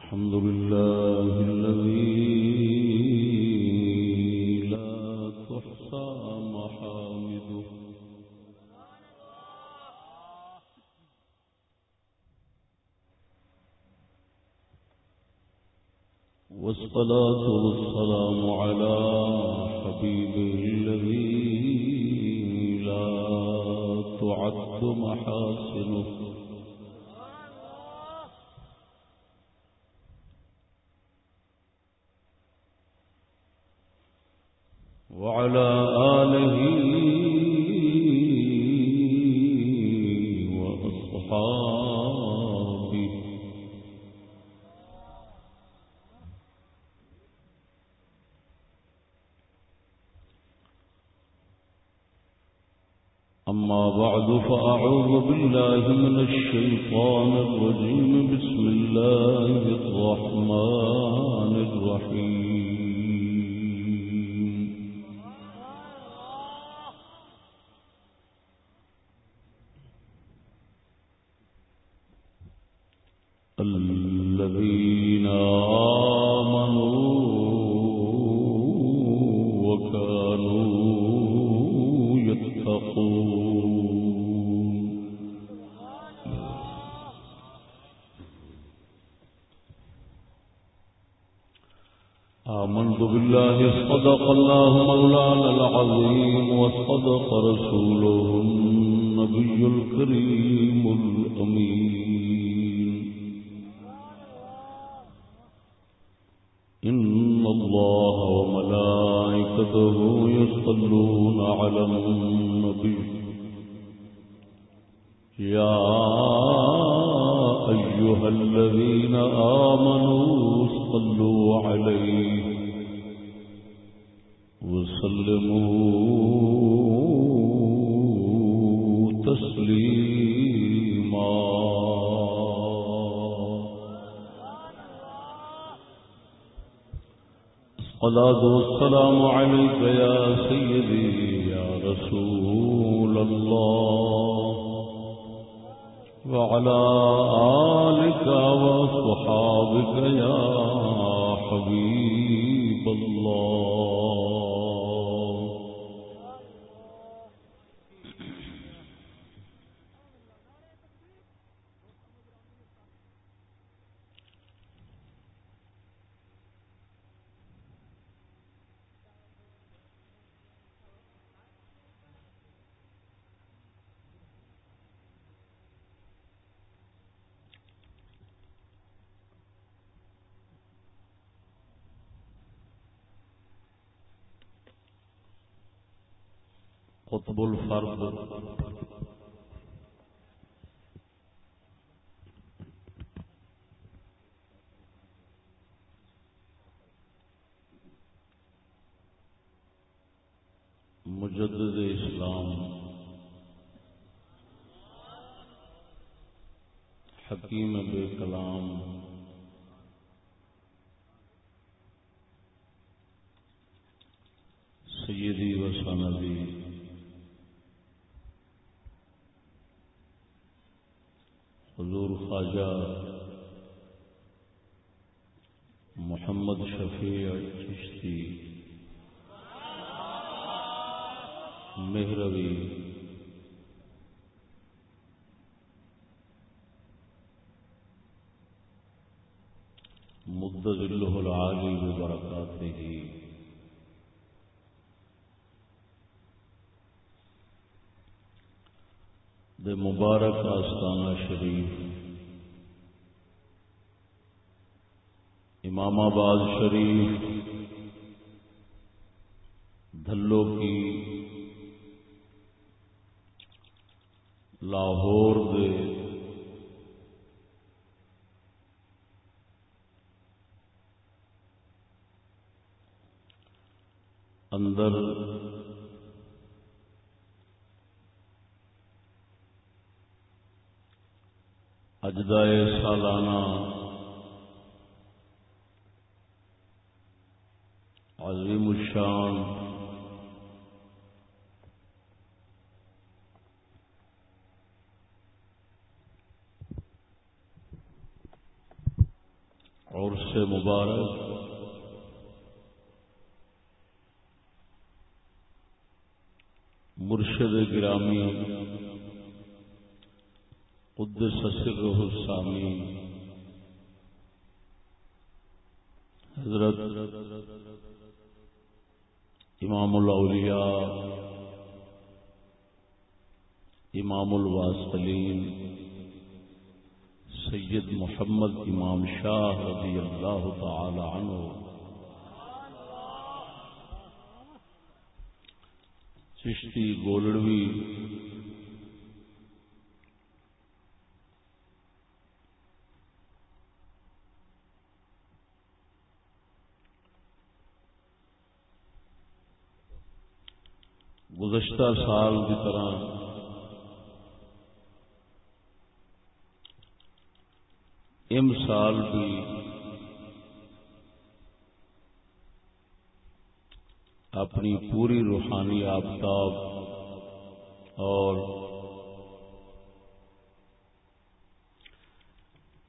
الحمد لله الذي الله قطب الفرد آباد شریف دھلو کی لاہور دے اندر اجدائے سالانہ عظیم الشان۔ اور سے مبارک مرشد گرامی قدس سسر حضرت حضرت امام الاولیاء امام الواسلین سید محمد امام شاہ رضی اللہ تعالی عنہ۔ چشتی گولڑوی گزشتہ سال کی طرح۔ ام سال بھی اپنی پوری روحانی آفتاب اور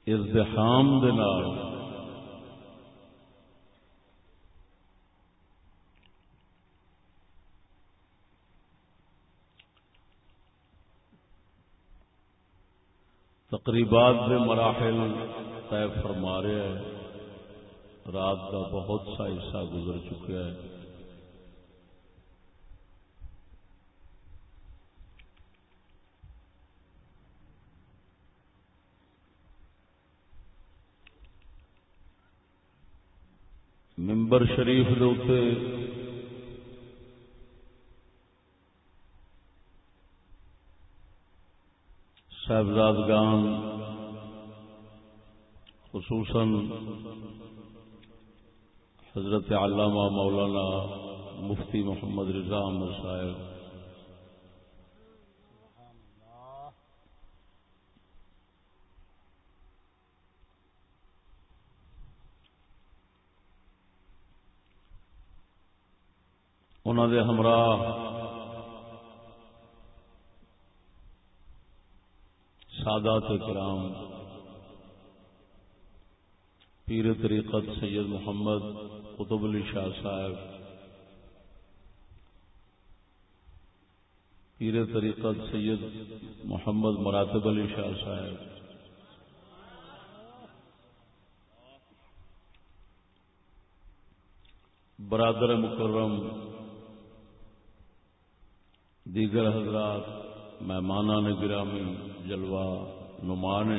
ازدحام دال تقریبات کے مراحل طے فرما رہے ہیں۔ رات کا بہت سا حصہ گزر چکا ہے۔ ممبر شریف کے صاحبزادگان خصوصاً حضرت علامہ مولانا مفتی محمد رضا احمد صاحب۔ انہوں نے ہمراہ سادات کرام، پیر طریقت سید محمد قطب علی شاہ صاحب، پیر طریقت سید محمد مراتب علی شاہ صاحب، برادر مکرم، دیگر حضرات مہمان نے گرامی جلوہ نمان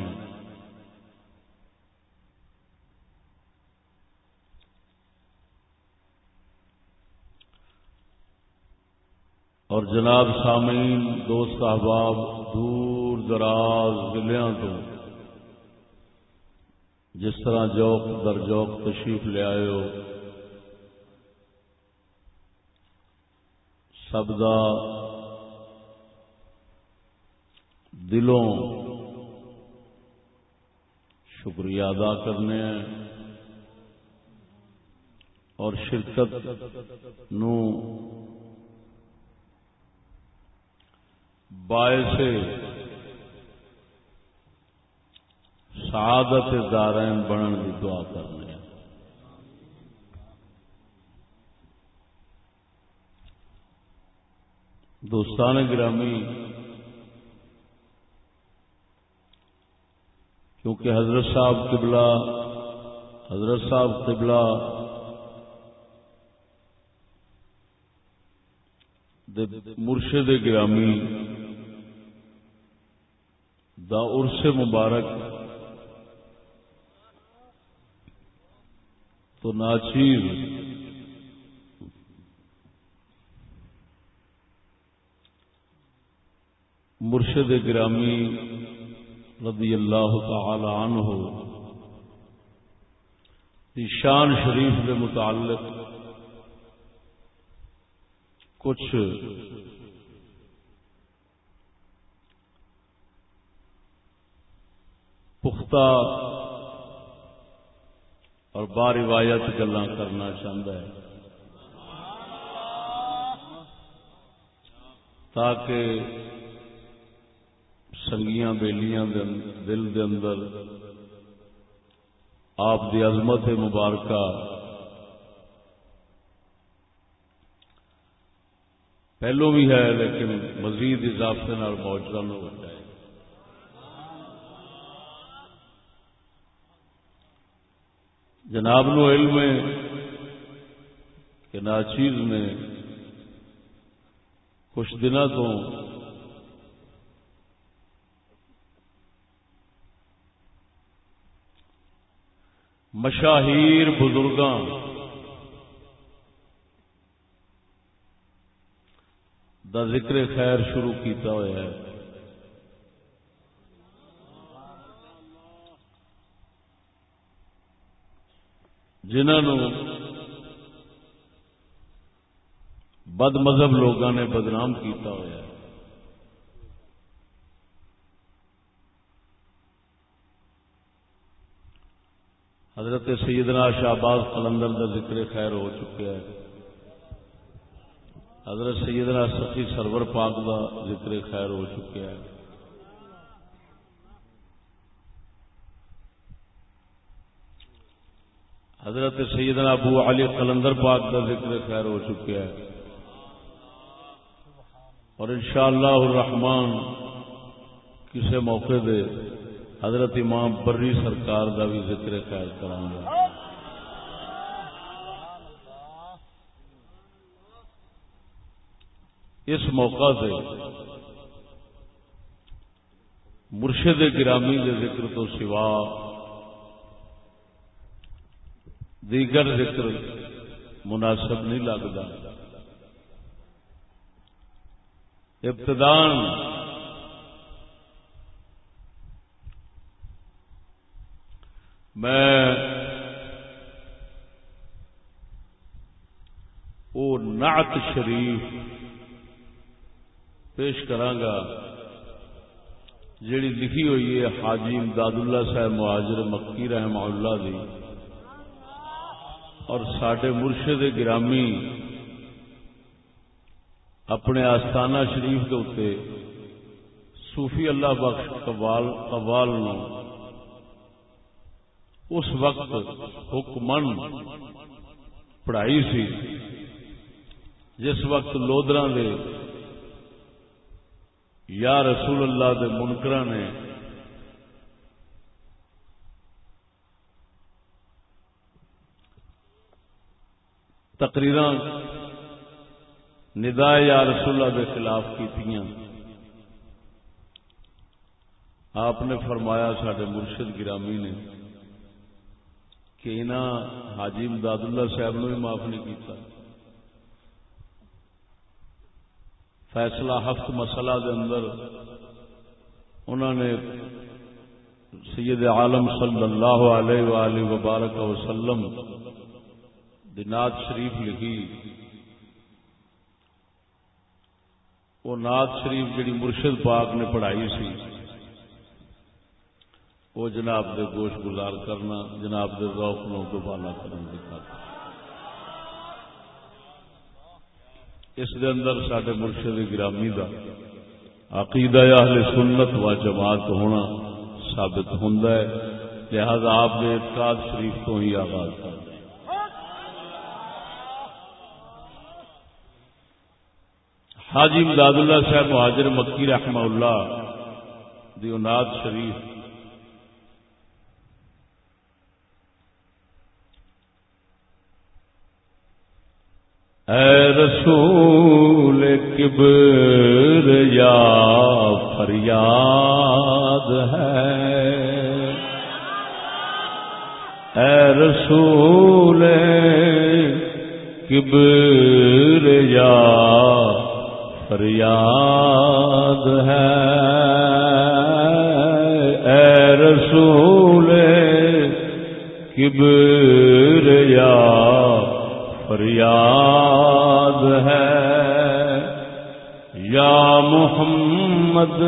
اور جناب سامعین، دوست احباب، دور دراز ضلع تو جس طرح جوک در جوک تشریف لے آئے ہو سب کا دلوں۔ شکریہ ادا کرنے ہیں۔ اور شرکت نو باعث سعادت دارین بنن کی دعا کرنے دوستان گرامی کیونکہ حضرت صاحب قبلہ، حضرت صاحب قبلہ مرشد گرامی دا عرص مبارک تو ناچیر مرشد گرامی رضی اللہ تعالی عنہ. شان شریف کے متعلق کچھ پختہ اور با روایت گلا کرنا چاہتا ہے تاکہ سنگیاں بیلیاں دل دے اندر، آپ دی عظمت مبارکہ۔ پہلو بھی ہے، لیکن مزید اضافے موجودہ نو ہے۔ جناب نو علم کہ ناچیز میں کچھ دنوں تو مشاہیر بزرگاں۔ دا ذکر خیر شروع کیتا ہوا ہے۔ جنہوں بد مذہب لوگوں نے بدنام کیتا ہوا ہے۔ حضرت سیدنا شہباز قلندر کا ذکر خیر ہو چکا ہے حضرت سیدنا سخی سرور پاک کا ذکر خیر ہو چکا ہے حضرت سیدنا ابو علی قلندر پاک کا ذکر خیر ہو چکا ہے اور انشاءاللہ الرحمن کسی موقع دے حضرت امام بری سرکار دا بھی ذکر خیر کرانگا اس موقع سے مرشد گرامی کے ذکر تو سوا دیگر ذکر مناسب نہیں لگتا ابتدان میں وہ نعت شریف پیش کرانگا، جیڑی لکھی ہوئی ہے حاجی امداد اللہ صاحب معاجر مکی رحمہ اللہ دی، اور سڈے مرشد گرامی اپنے آستانہ شریف کے اتنے صوفی اللہ بخش قوال قوال نو اس وقت حکمن پڑھائی سی، جس وقت لودرا دے یا رسول اللہ دے منکرا نے تقریر ندا یا رسول اللہ کے خلاف کی آپ نے فرمایا سڈے مرشد گرامی نے کہ انہوں حاجی امداد اللہ صاحب نے بھی معاف نہیں کیتا۔ فیصلہ ہفت مسئلہ دے اندر انہوں نے سید عالم صلی اللہ علیہ وآلہ وبارک وسلم دنات شریف لکھی۔ وہ ناد شریف جڑی مرشد پاک نے پڑھائی سی۔ وہ جناب دے گوشت گزار کرنا، جناب دے روک نو دوبالا کرنے کی خاطر۔ اس دے اندر سڈے مرشد گرامی دا عقیدہ اہل سنت و جماعت ہونا ثابت ہوں لہذا آپ نے اعتقاد شریف تو ہی آغاز کر حاجی امداد اللہ صاحب مہاجر مکی رحمہ اللہ دیوناد شریف اے رسول کبر یا فریاد ہے۔ اے رسول کبر یا فریاد ہے۔ اے رسول کبر یا فریاد ہے۔ یا محمد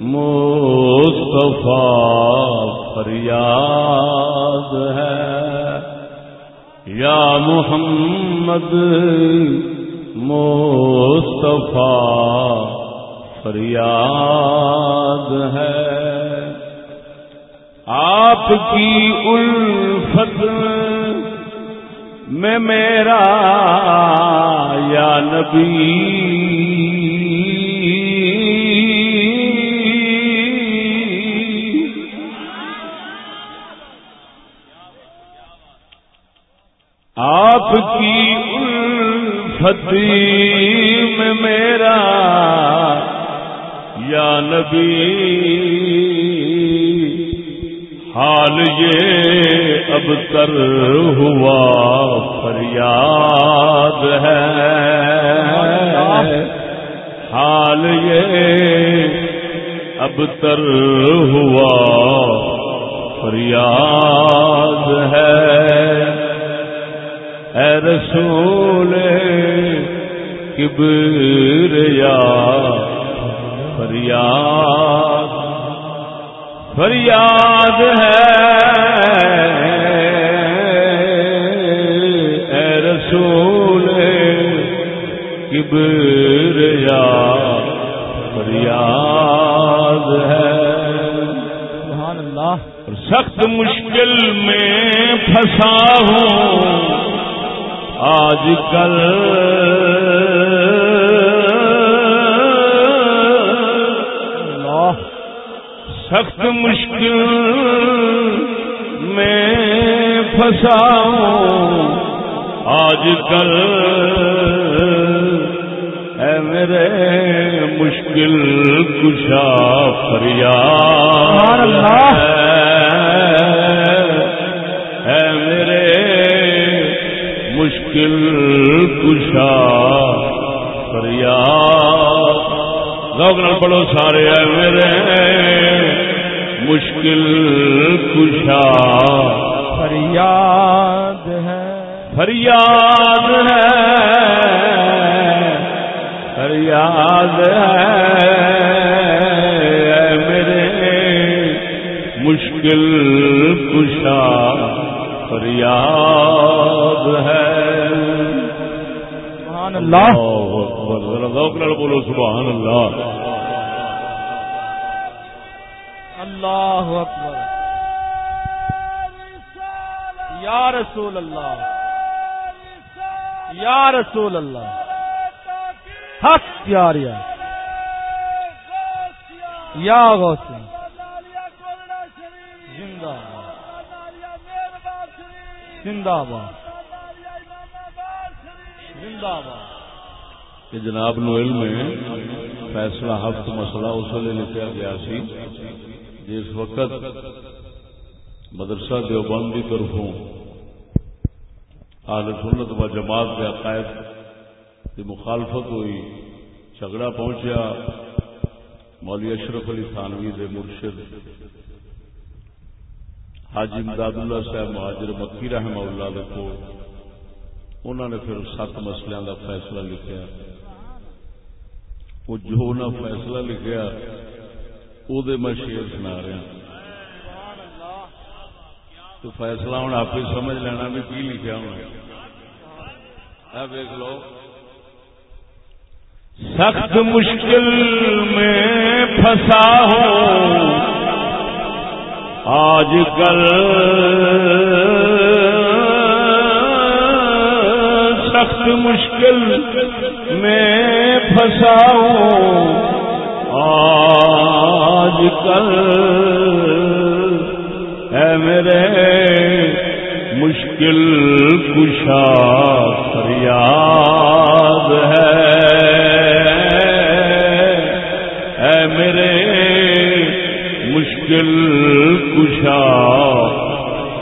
مصطفیٰ، فریاد ہے۔ یا محمد مصطفیٰ، فریاد ہے۔ آپ کی الفت میں میرا یا نبی آپ کی الفتی میں میرا یا نبی حال یہ اب تر ہوا فریاد ہے۔ حال یہ اب تر ہوا فریاد ہے۔ اے رسول کبر یا فریاد فریاد ہے۔ اے رسول کبر یا فریاد ہے۔ سبحان اللہ۔ سخت مشکل میں پھنسا ہوں۔ آج کل سخت مشکل میں پھنسا آج کل اے میرے مشکل کشا فریاد اے میرے مشکل کشا فریاد لوگ نہ پڑھو سارے میرے۔ مشکل کشا۔ فریاد ہے۔ فریاد ہے۔ فریاد ہے۔ میرے۔ مشکل کشا۔ فریاد ہے۔ سبحان اللہ۔ بولو سبحان اللہ اللہ اکبر۔ یا رسول اللہ۔ یا رسول اللہ۔ حق یا یا غوثی زندہ زندہ باد۔ زندہ باد۔ کہ جناب نو علم میں فیصلہ ہفت مسئلہ اس ویلے لکھا گیا سی، جس وقت مدرسہ دیوبند کی طرفوں آل سنت و جماعت کے عقائد کی مخالفت ہوئی، جھگڑا پہنچیا، مولوی اشرف علی تھانوی دے مرشد حاجی امداد اللہ صاحب، مہاجر مکی رحمہ اللہ کو انہوں نے پھر سات مسلیاں دا فیصلہ لکھیا۔ وہ جو نہ فیصلہ لکھیا، او دے میں شیر سنا رہا۔ تو فیصلہ ہوں، آپ ہی سمجھ لینا بھی کی لکھیا ہونا دیکھ لو۔ سخت مشکل میں پھنسا ہوں آج کل سخت مشکل میں پھنسا آج کل ہے میرے مشکل کشا فریاد ہے۔ اے میرے مشکل کشا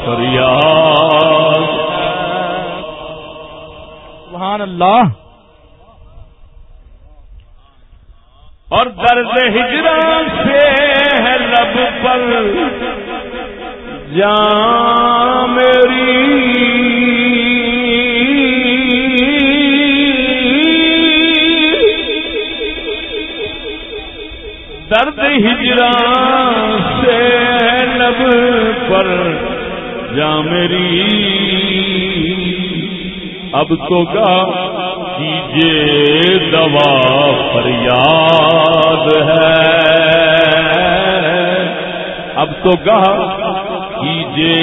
فریاد سبحان اللہ۔ اور درد ہجران سے ہے لب پر۔ جان میری۔ درد ہجران سے ہے لب پر۔ جا میری۔ اب تو گا کیجیے دوا فریاد ہے۔ اب تو گا کیجے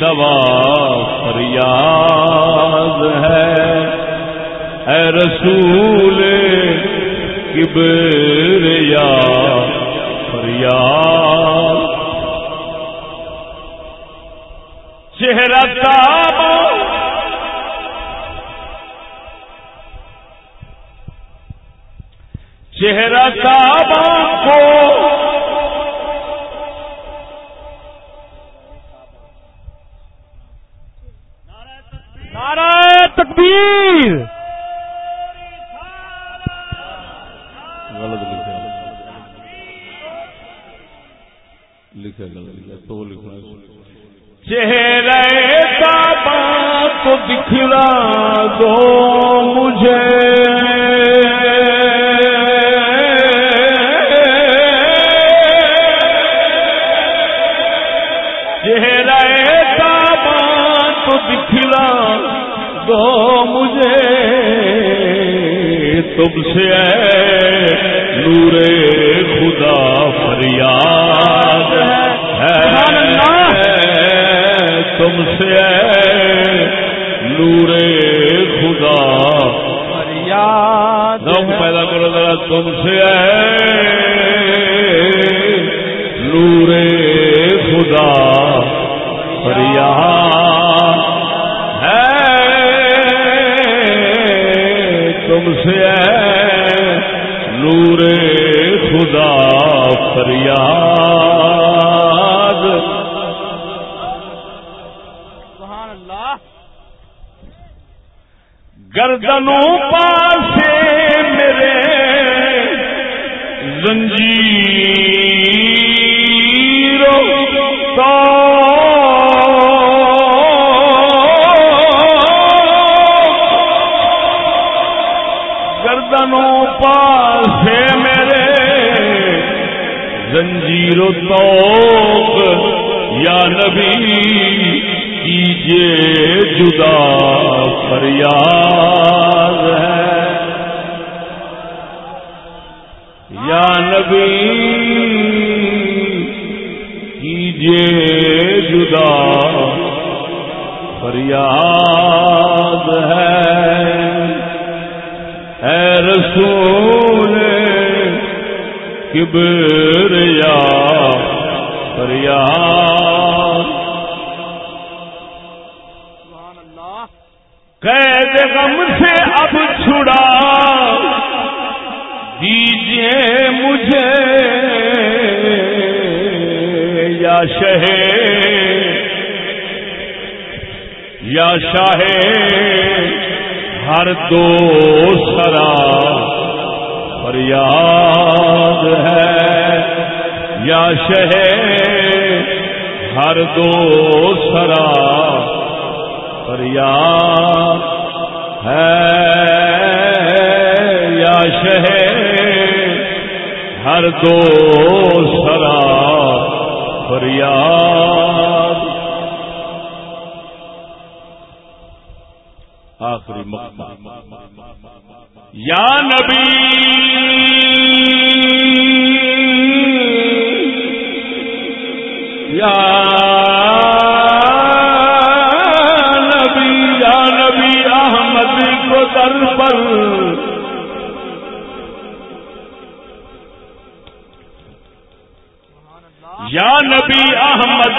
دوا فریاد ہے۔ اے رسول کبریا، فریاد۔ چہرہ تابا چہرہ کعبہ کو نعرہ تکبیر۔ غلط لکھا لکھا غلط لکھا تو لکھنا چہرے کعبہ کو دکھلا دو۔ تم سے یا شہ ہر دو سرا فریاد ہے۔ یا شہ ہر دو سرا فریاد۔ آخری مقبہ یا نبی! یا نبی یا نبی احمد کو در پر۔ یا نبی احمد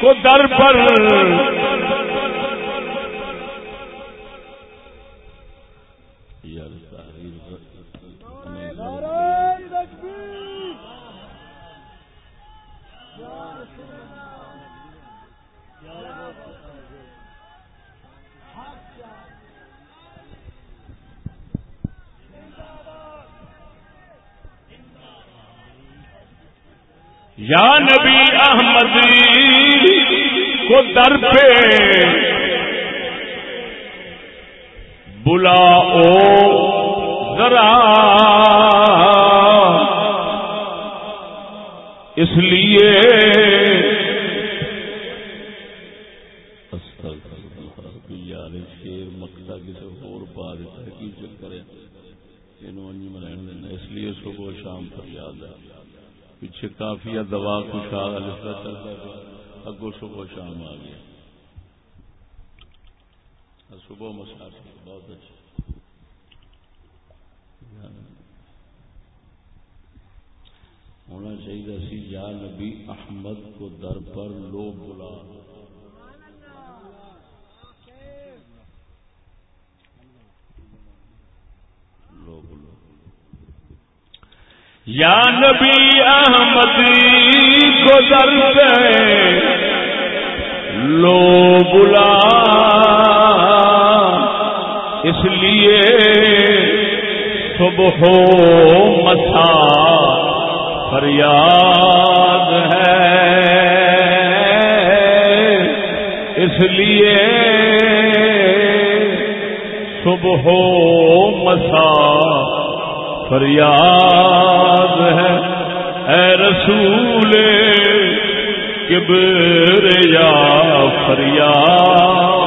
کو در پر۔ یا نبی احمد کو در پہ بلاؤ ذرا۔ اس لیے یار شیر مکتا کسی اور پا دیتا ہے کی چکر ہے اس لیے صبح شام پر یاد ہے۔ پیچھے کافی دوا خوشحال چلتا اگو صبح شام آ گیا۔ صبح مساف بہت اچھا۔ ہونا چاہیے سی یا نبی احمد کو در پر لو بلا۔ لو بلو یا نبی احمد کو در لو بلا۔ اس لیے صبح مسا فریاد ہے۔ اس لیے صبح مسا فریاد ہے اے رسول کبر یا فریاد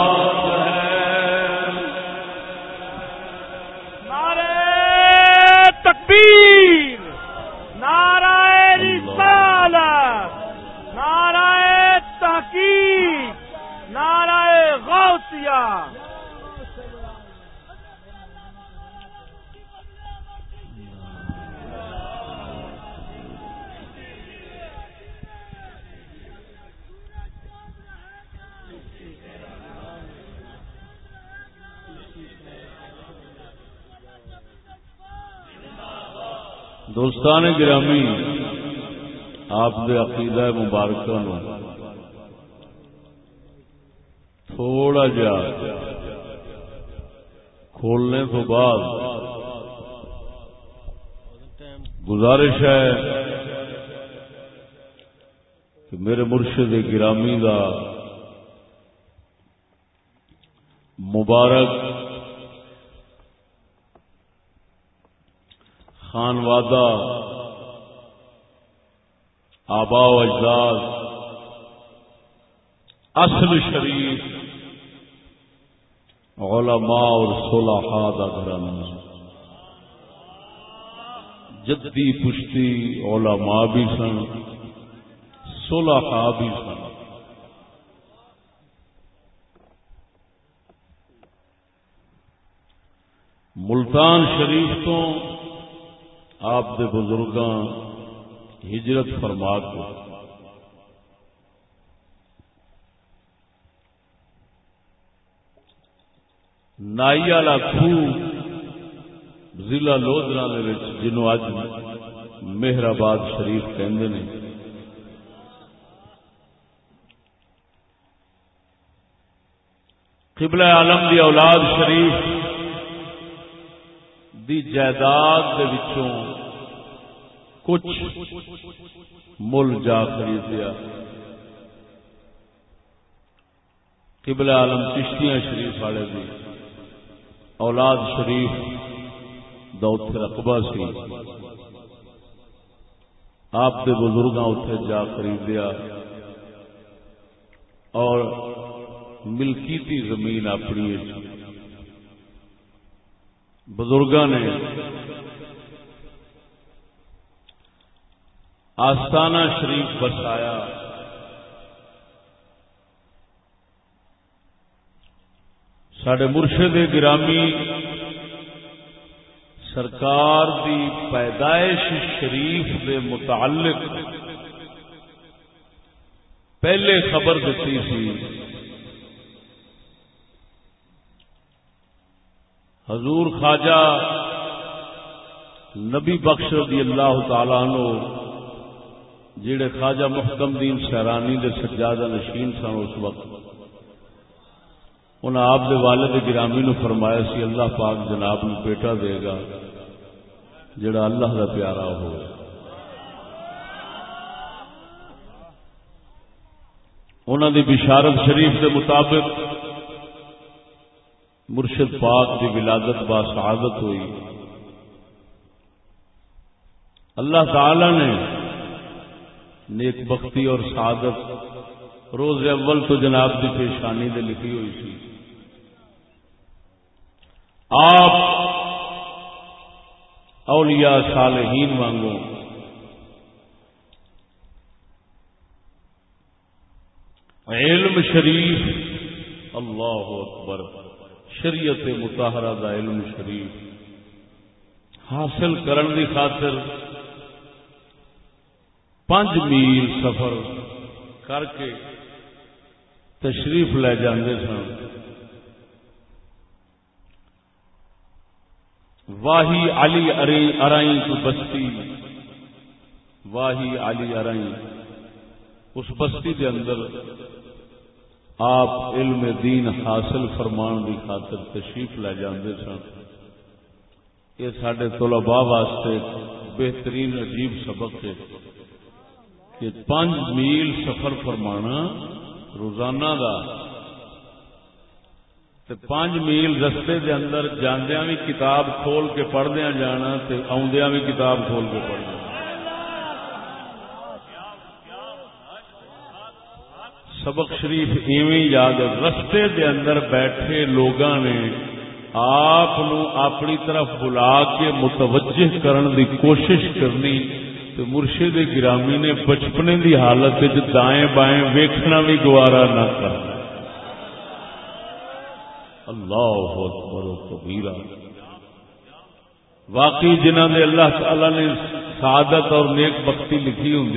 دوستان گرامی، آپ دے عقیدہ مبارکہ نو تھوڑا جا کھولنے تو بعد گزارش ہے کہ میرے مرشد گرامی کا مبارک خان وادہ آبا و اجداد، اصل شریف، علماء اور صلحاء دا گھرانا جدی پشتی علماء بھی سن، صلحاء بھی سن۔ ملتان شریف تو آپ دے بزرگاں ہجرت فرما کو نائی والا خو ضلع لودرا جنوں اج مہرآباد شریف کہندے نے۔ قبلہ عالم دی اولاد شریف دی جائیداد دے وچوں کچھ مل جا خریدیا۔ قبل عالم چشتیاں شریف والے دی۔ اولاد شریف دے رقبہ سی۔ آپ کے بزرگ اتے جا خریدیا۔ اور ملکیتی زمین اپنی بزرگ نے آستانہ شریف بسایا۔ سڈے مرشد گرامی سرکار دی پیدائش شریف دے متعلق پہلے خبر دیتی سی۔ حضور خواجہ نبی بخش رضی اللہ تعالی نو جڑے خواجہ محکم دین شہرانی دے سجادہ نشین سن اس وقت انہیں آپ دے والد گرامی نو فرمایا سی، اللہ پاک جناب نو بیٹا دے گا جڑا اللہ دا پیارا ہو۔ انہوں دی بشارت شریف دے مطابق مرشد پاک کی ولادت با شہادت ہوئی۔ اللہ تعالی نے نیک بختی اور سعادت روز اول تو جناب کی پیشانی دے لکھی ہوئی سی۔ آپ اولیاء صالحین مانگو علم شریف اللہ اکبر۔ شریعت متحرہ دا علم شریف حاصل کرن دی خاطر پانچ میل سفر کر کے تشریف لے جاندے سن۔ واہی علی اری ارائی کو بستی، واہی علی ارائی اس بستی دے اندر آپ علم دین حاصل فرمان کی خاطر تشریف لے جاندے سن۔ یہ سڈے طلباء واسطے بہترین عجیب سبق ہے کہ پانچ میل سفر فرمانا روزانہ کا پانچ میل رستے دے اندر جاندیا بھی کتاب کھول کے پڑھدیا جانا آدیا بھی کتاب کھول کے پڑھنا۔ سبق شریف ایویں یاد رستے دے اندر بیٹھے لوگاں نے آپ اپنی طرف بلا کے متوجہ کرن دی کوشش کرنی تو مرشد گرامی نے بچپنے دی حالت دائیں بائیں ویکھنا بھی گوارا نہ کرنا اللہ اکبر و کبیرہ۔ واقعی جنہ نے اللہ تعالی نے سعادت اور نیک بختی لکھی ہوں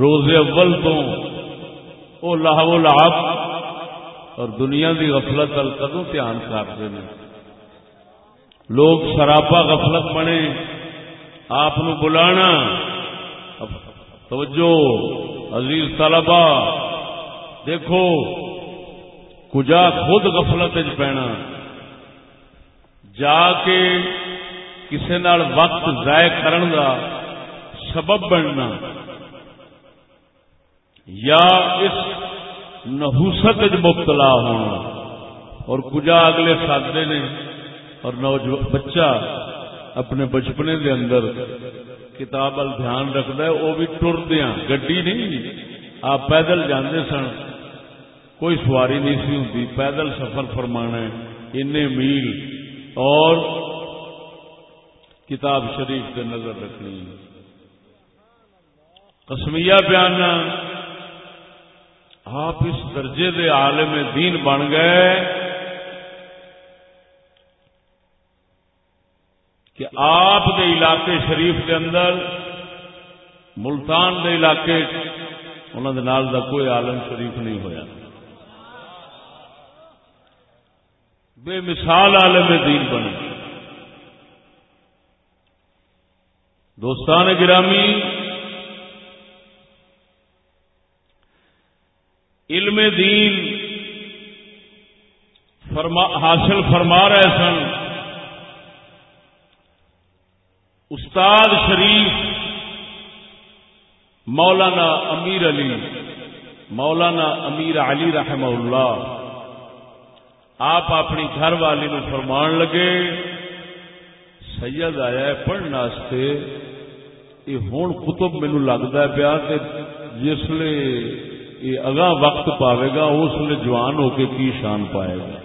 روز اول تو وہ لاہو لاب اور دنیا کی غفلت ال کدو دھیان کرتے ہیں۔ لوگ سراپا غفلت بنے، آپ بلانا۔ توجہ، عزیز طلبا دیکھو، کجا خود غفلت پینا۔ جا کے کسی وقت ضائع کرن کا سبب بننا۔ یا اس نحوست مبتلا ہونا اور کجا اگلے سادے نے اور نوجوان بچہ اپنے بچپنے دے اندر کتاب وال دھیان رکھد ہے، وہ بھی ٹردیا گڈی نہیں، آپ پیدل جانے سن۔ کوئی سواری نہیں سی ہوں پیدل سفر فرمانا ان میل اور کتاب شریف سے نظر رکھنی کسمیا بیان آپ اس درجے دے عالم دین بن گئے کہ آپ دے علاقے شریف کے اندر، ملتان دے علاقے انہوں دے نال دا کوئی عالم شریف نہیں ہویا۔ بے مثال عالم دین بنے دوستان گرامی علم دین فرما حاصل فرما رہے سن۔ استاد شریف مولانا امیر علی، مولانا امیر علی رحم اللہ، آپ اپنی گھر والی نو فرمان لگے، سید آیا ہے پڑھنے یہ ہوں کتب مینو لگتا پیا کہ جسے یہ اگاں وقت پاوے گا، اس لیے جوان ہو کے کی شان پائے گا؟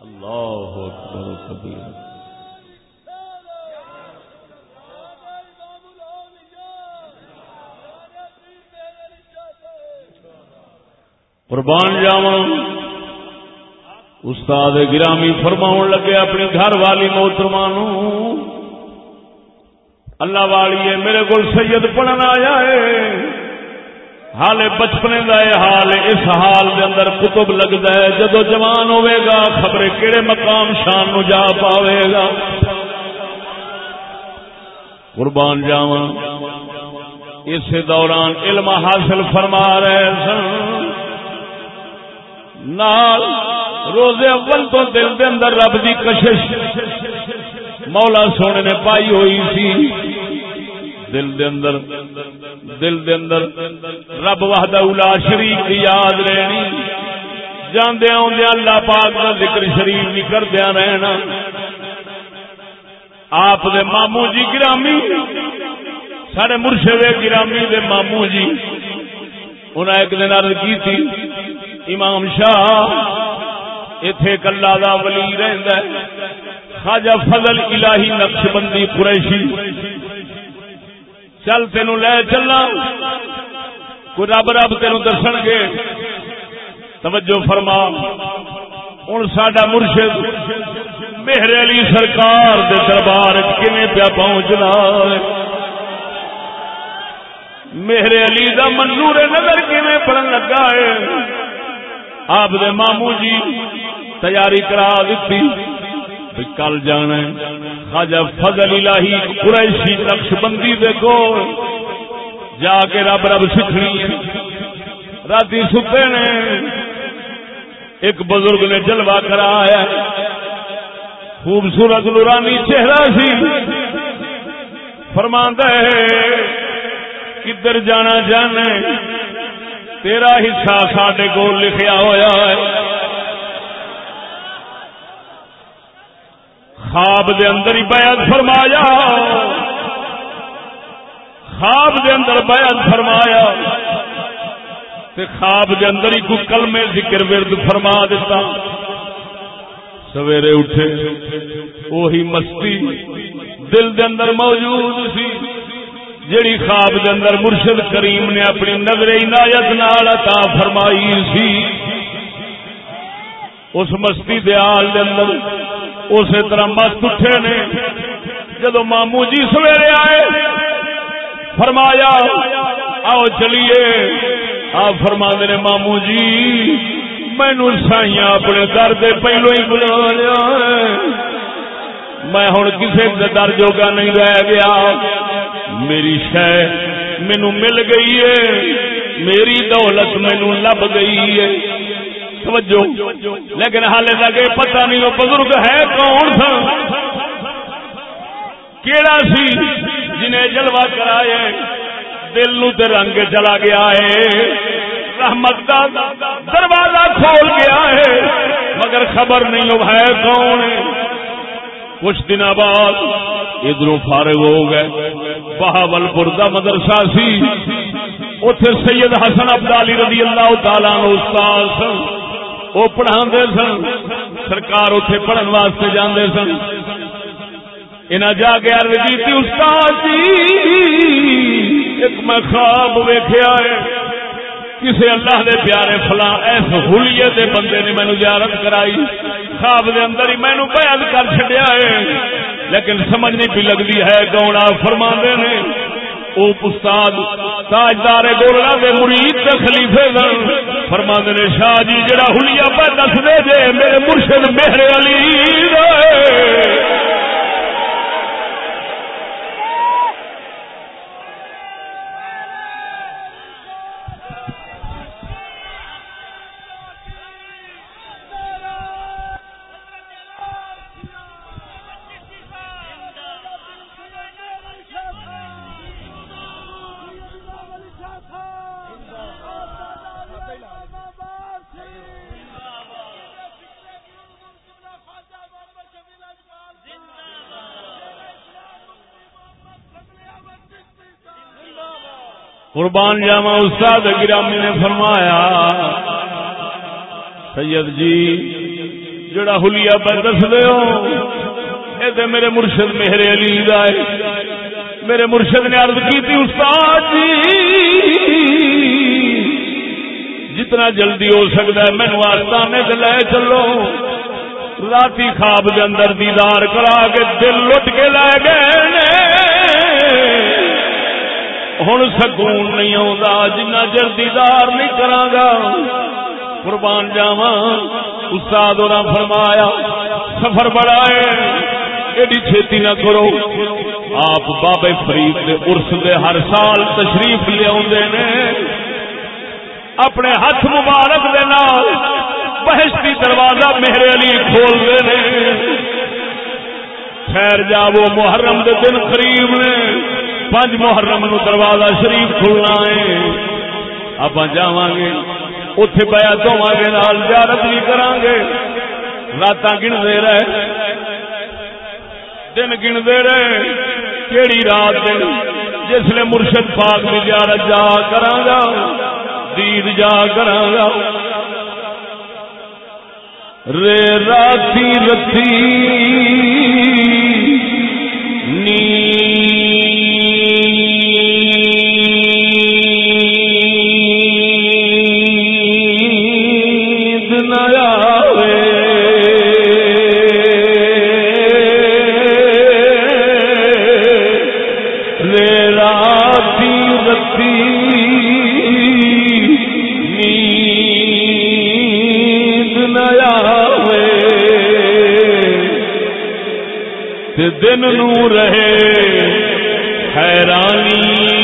اللہ اکبر کبیر۔ قربان جاوا استاد گرامی فرماؤ لگے اپنی گھر والی محترمانوں اللہ والی ہے، میرے کو سید پڑھنا آیا ہے۔ حال بچپنے کا یہ حال اس حال دے اندر کتب لگتا ہے۔ جدو جوان ہوے گا خبر کہڑے مقام شان نو جا پاوے گا۔ قربان جاوا اس دوران علم حاصل فرما رہے سن۔ نال روزے اول تو دل دے اندر رب دی کشش۔ مولا سونے نے پائی ہوئی سی۔ دل دے اندر، دل دے اندر رب وحدہ اولا شریف کی یاد رہنی۔ جاندے آدھے اللہ پاک کا ذکر شریف نہیں کردیا رہنا۔ آپ دے مامو جی گرامی سارے مرشد گرامی دے مامو جی۔ انہیں ایک دن عرض کی تھی، امام شاہ اتے کلا دا ولی رہندا ہے، خواجہ فضل الہی نقش بندی قریشی۔ چل تین لے چلنا کوئی رب رب تین دسن گے۔ توجہ فرما۔ ہوں سڈا مرشد میرے علی سرکار دے دربار کنے پیا پہنچنا میرے علی دا منظور نظر کیویں پڑن لگا ہے؟ آپ دے مامو جی تیاری کرا دیتی کل جانا خاجا فضل الہی قریشی نقش بندی دے کو جا کے رب رب سیکھنی رات ستے نے۔ ایک بزرگ نے جلوا کرایا۔ خوبصورت نورانی چہرہ سی۔ فرماندہ ہے، کدھر جانا چاہنا تیرا حصہ سڈے کو لکھیا ہوا ہے۔ خواب دے اندر ہی بیعت فرمایا۔ خواب دے اندر بیعت فرمایا۔ تے خواب دے اندر ہی کوئی کلمے ذکر ورد فرما دیتا۔ سویرے اٹھے۔ وہی مستی دل دے اندر موجود سی۔ جڑی خواب دے اندر مرشد کریم نے اپنی نظر عنایت نال عطا فرمائی سی۔ اس مستی دے آل دے اندر اسی طرح مست اٹھے نے۔ جدو مامو جی سویرے آئے، فرمایا، آؤ چلیے۔ آ فرما دے مامو جی مینو سائیاں اپنے در دے پہلو ہی بلا لیا میں ہوں کسی در جوگا نہیں رہ گیا۔ میری شہ مینو مل گئی ہے۔ میری دولت مینو لب گئی ہے۔ توجہ۔ لیکن حال تک پتہ نہیں وہ بزرگ ہے کون تھا۔ کیڑا سی جنہیں جلوا کرائے دل نو تے رنگ چلا گیا ہے۔ رحمت دا دروازہ کھول گیا ہے۔ مگر خبر نہیں وہ ہے کون کچھ دن بعد ادھر فارغ ہو گئے۔ بہاول پور کا مدرسہ سی۔ اتے سید حسن ابدالی رضی اللہ تعالی استاد سن۔ وہ پڑھا سن، سرکار اتے پڑھن واسطے جانے سن۔ انہیں جا کے ارد کی استاد جی ایک میں خواب ویخیا ہے۔ کسی اللہ دے پیارے فلاں ایس ہولیے دے بندے نے مینو زیارت کرائی۔ خواب دے اندر ہی مینو بیان کر چڈیا ہے۔ لیکن سمجھ نہیں پی لگتی ہے کون آپ فرما نے۔ او استاد، تاجدار گولڑا دے مرید تے خلیفے سن۔ فرما نے، شاہ جی جڑا ہولیا پہ دس دے جے میرے مرشد مہر علی قربان جاوا استاد گرامی نے فرمایا، سید جی جڑا ہلیا پہ دس دے میرے مرشد میرے علی ہے۔ میرے مرشد نے عرض کی تھی استاد جی جتنا جلدی ہو سکتا ہے مینو آستانے سے لے چلو۔ رات خواب کے اندر دیدار کرا کے دل لٹ کے لے گئے ہوں سکون نہیں آتا جنا چر دیدار نہیں کرا گا قربان جاوا استاد اور فرمایا سفر بڑا ہے ایڈی چھتی نہ کرو آپ بابے فرید دے ارس دے ہر سال تشریف لیا اپنے ہاتھ مبارک دے نال بہشتی دروازہ میرے علی کھول دے نے خیر جا وہ محرم دے دن قریب نے پانچ محرم نو دروازہ شریف کھلنا ہے۔ آپ جا گے اتے پیا دوا گے نال زیارت بھی کرا گے رات گنتے رہے۔ دن گنتے رہے۔ کہڑی رات دن جس نے مرشد پاک بھی زیارت جا کرا دید جا کرا رے راتی رتی، نی دن نو رہے حیرانی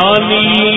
نفسانی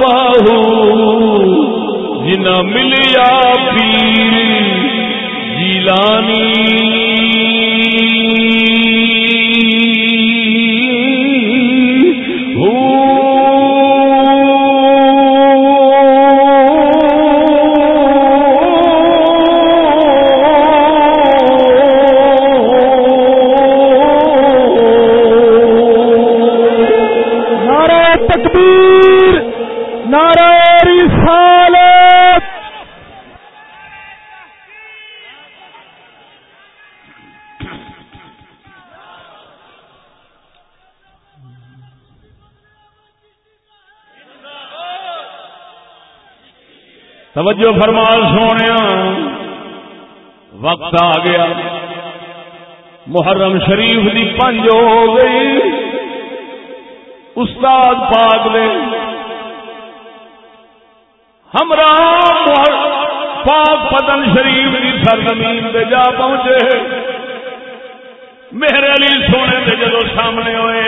بہو جنا ملیا پیر جیلانی توجہ فرمال سونے، وقت آ گیا۔ محرم شریف دی پنج ہو گئی۔ استاد پاک نے ہمراہ پاک پتن شریف کی سرزمین پہ جا پہنچے۔ میرے علی سونے کے جدو سامنے ہوئے،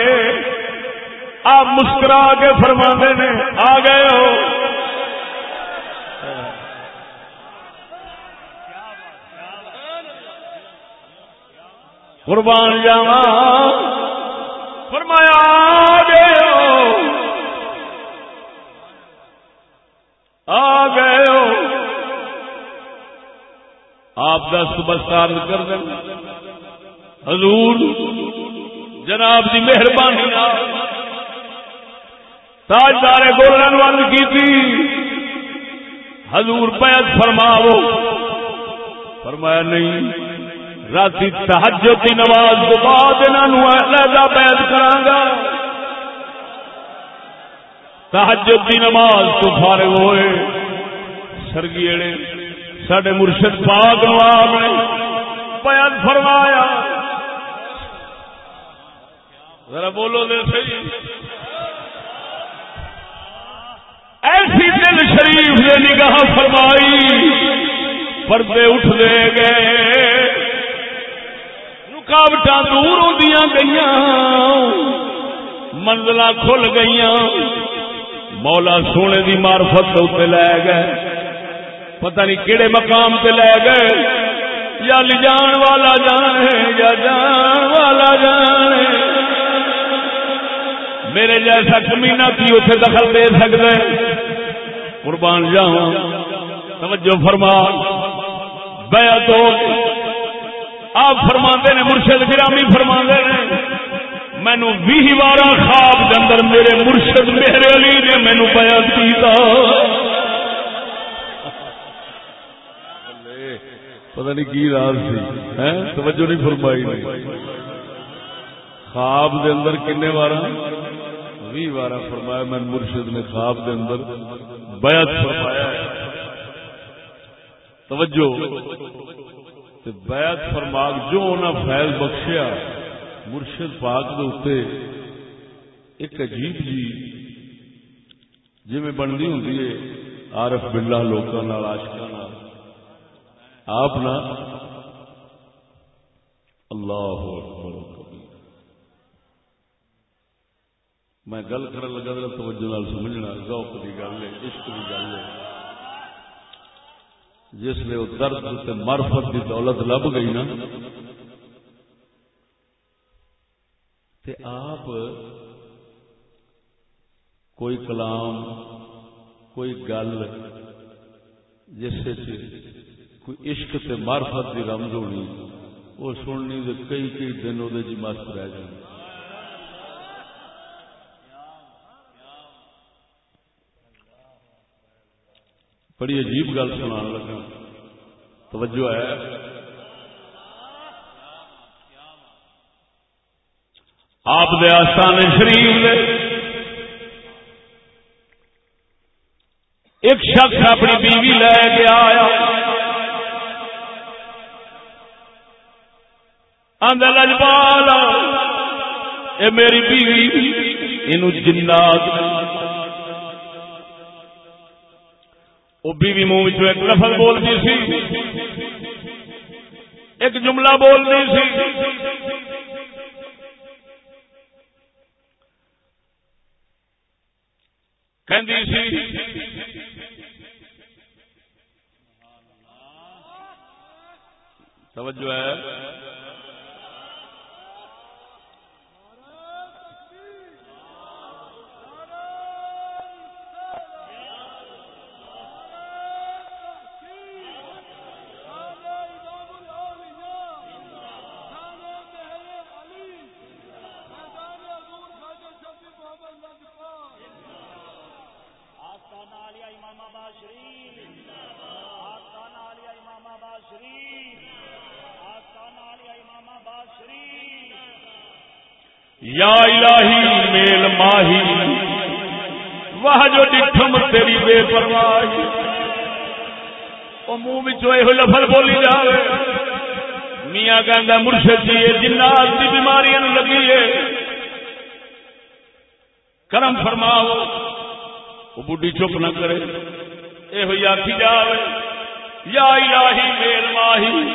آپ مسکرا کے فرما نے، آ گئے۔ قربان جاوا فرمایا، آ گئے ہو۔ آ گئے ہو۔ آپ دست بستار کر دیں۔ حضور، جناب کی مہربانی تاجدار گولن ون کی تھی۔ حضور پیت فرماو فرمایا، نہیں۔ رات تحجد کی نماز تو بعد علیحدہ بیت کرا تحجد کی نماز تو فارغ ہوئے۔ سرگیڑے سڈے مرشد پاک نواب نے بیان فرمایا۔ ذرا بولو دے صحیح۔ ایسی دل شریف نے نگاہ فرمائی۔ پردے اٹھ دے گئے۔ رکاوٹ دور ہوتی گئی منزل کھل گئی مولا سونے کی مارفت لے گئے۔ پتہ نہیں کہڑے مقام پہ لے گئے۔ یا لجان والا جانے یا جان والا جانے میرے جیسا کمینا کی اتنے دخل دے سکتا ہے قربان جاؤں۔ توجہ فرما۔ بیا تو آپ فرما نے، مرشد گرامی فرما نے، مینو بھی بارہ خواب کے اندر میرے مرشد میرے علی نے مینو بیان کیتا۔ پتہ نہیں کی راز سی توجہ نہیں فرمائی نہیں خواب دے اندر کنے بار بھی بار فرمایا، میں مرشد نے خواب دے اندر بیعت فرمایا۔ توجہ۔ تے بیعت فرما جو انہیں فیض بخشیا، مرشد پاک دے اتنے ایک عجیب جی جی میں بنتی ہوں آرف بلا لوگوں آشکا آپ نا اللہ اکبر میں گل کر لگا توجہ نال سمجھنا، ذوق کی گل ہے، عشق کی گل ہے۔ جس نے وہ درد مرفت کی دولت لب گئی نا، تے آپ کوئی کلام، کوئی گل جس کوئی عشق تے مارفت کی رمز ہونی، وہ سننی دے کئی کئی دن وہ مست رہ جائیں بڑی عجیب گل سنا لگا توجہ ہے آپ دے آستان شریف دے ایک شخص اپنی بیوی لے کے آیا اندر لجپال اے میری بیوی یہ جنات وہ بیوی منہ ایک لفظ بولتی سی، ایک جملہ بولتی سی۔ کہندی سی، توجہ ہے۔ یا الہی میل ماہی وہ جو ڈٹھم تیری بے پرواہی۔ وہ منہ یہ لفظ بولی جائے میاں کہ مرشد جی جنات کی بیماریاں لگی ہے۔ کرم فرماؤ وہ بڈی چپ نہ کرے۔ یہ آخی جائے یا الہی میل ماہی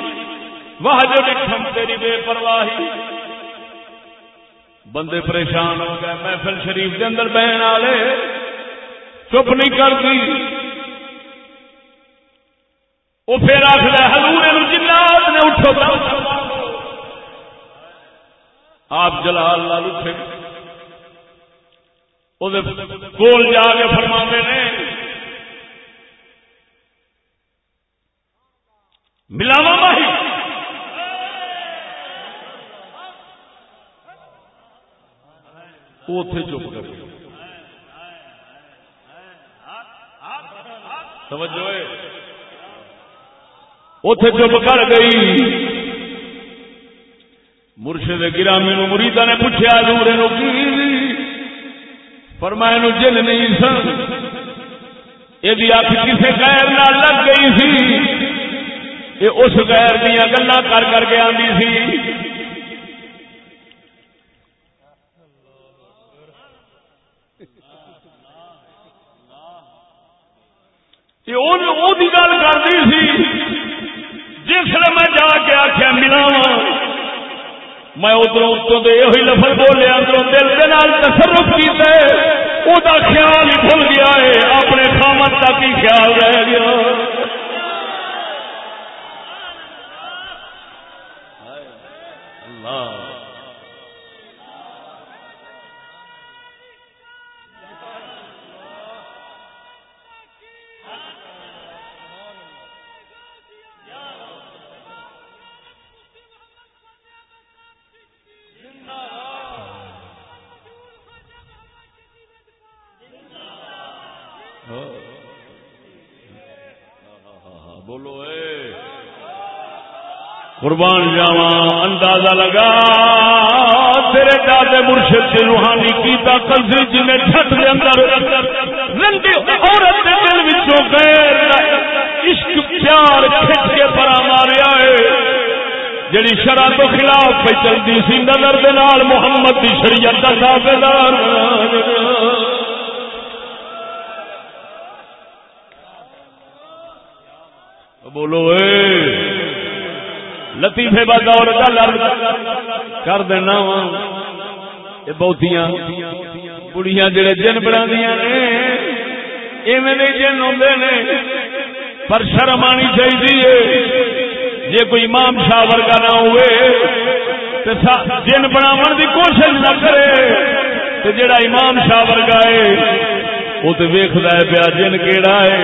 وہ جو ڈٹھم تیری بے پرواہی۔ بندے پریشان ہو گئے، محفل شریف کے اندر بہن والے چپ نہیں کرتی۔ وہ پھر آخر ہلور جنات نے اٹھو آپ جلال لال اٹھے۔ کول جا کے فرما نے ملاوا ماہی۔ وہ اتے چپ کر گئی اتے چپ کر گئی۔ مرشد گرامی نو مریدا نے پوچھا دورے نو کی؟ فرمایا جن نہیں سن۔ یہ اک کسی غیر نہ لگ گئی سی۔ یہ اس غیر دیا گلا کر کر کے آدھی سی۔ کرتی سی، جس نے میں جا کے آخیا ملا میں ادھر اتوں تو یہ لفظ بولیا، ادھر دل کے نال تصرف کیتے وہ خیال ہی بھول گیا ہے، اپنے خامت تک ہی خیال رہ گیا؟ بولو قربان جاوا اندازہ لگا، تیرے دادے مرشد سے روحانی کیتا قلزی جنہیں جی چھت دے اندر رنگی عورت دے دل وچوں غیر عشق پیار کھچ کے پرا ماریا ہے۔ جڑی شرع تو خلاف پہ چلتی سی، نظر دے نال محمد دی شریعت دا تابعدار۔ بولو اے لطیفے با دور کا کر دینا وا. یہ بہتیاں بڑیاں جڑے جن بنا دیا نے، ایویں دے جن ہوتے نے، پر شرم آنی چاہیے جی کوئی امام شاہ ورگا نہ ہوئے جن بناو دی کوشش نہ کرے تو جڑا امام شاہ ورگا ہے وہ تو ویخد پیا جن کیڑا ہے۔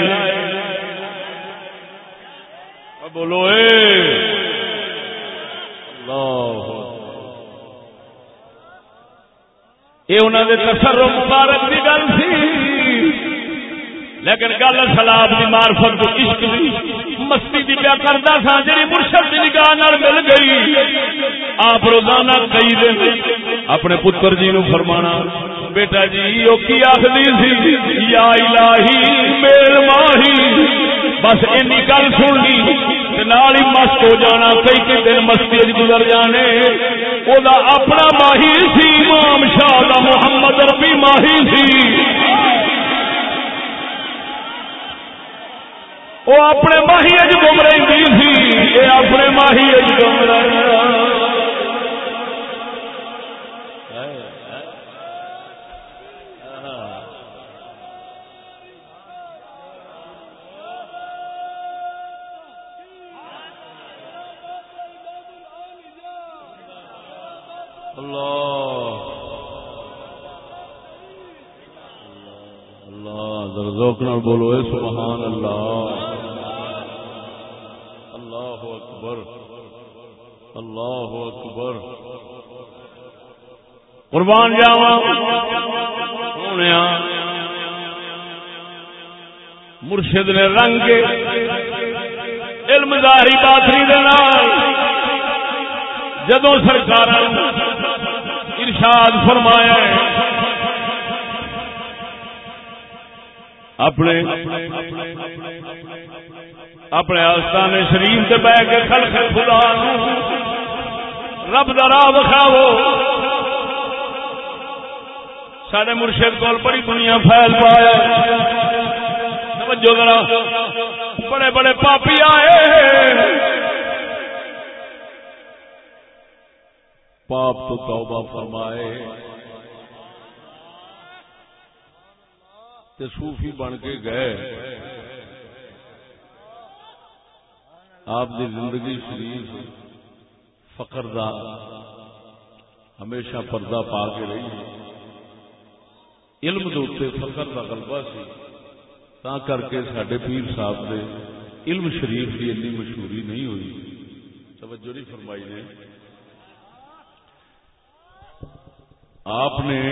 بولو، اے یہ انہوں نے تصر مبارک کی گل سی۔ لیکن گل سلاب کی مارفت عشق دی، مستی کی پیا کرتا سا جی مرشد کی نگاہ مل گئی۔ آپ روزانہ کئی دن اپنے پتر جی نو فرمانا، بیٹا جی وہ کی آخری سی؟ یا الہی، میل ماہی۔ بس این گل سن لی نال ہی مست ہو جانا کئی کئی دن مستی گزر جانے۔ وہ اپنا ماہی سی، امام شاہ دا محمد ربی ماہی سی۔ وہ اپنے ماہی اج گم رہی سی یہ اپنے ماہی اج گم رہا نال بولو، اے سبحان اللہ۔ اللہ اکبر۔ اللہ اکبر۔ قربان جاوا سونے مرشد نے رنگ کے علم داری باتری جدو سرکار ارشاد فرمایا ہے اپنے اپنے آستان شریف سے بہ کے کھل خدا رب دا راہ بکھاو سارے مرشد کو بڑی دنیا پھیل پایا۔ توجہ ذرا، بڑے بڑے پاپی آئے۔ پاپ تو توبہ فرمائے۔ تے صوفی بن کے گئے۔ آپ دی زندگی شریف فقر دا ہمیشہ پردہ پا کے رہی علم دے فقر دا غلبہ سی۔ تا کر کے سڈے پیر صاحب دے علم شریف کی اتنی مشہوری نہیں ہوئی۔ توجہ نہیں فرمائی نے۔ آپ نے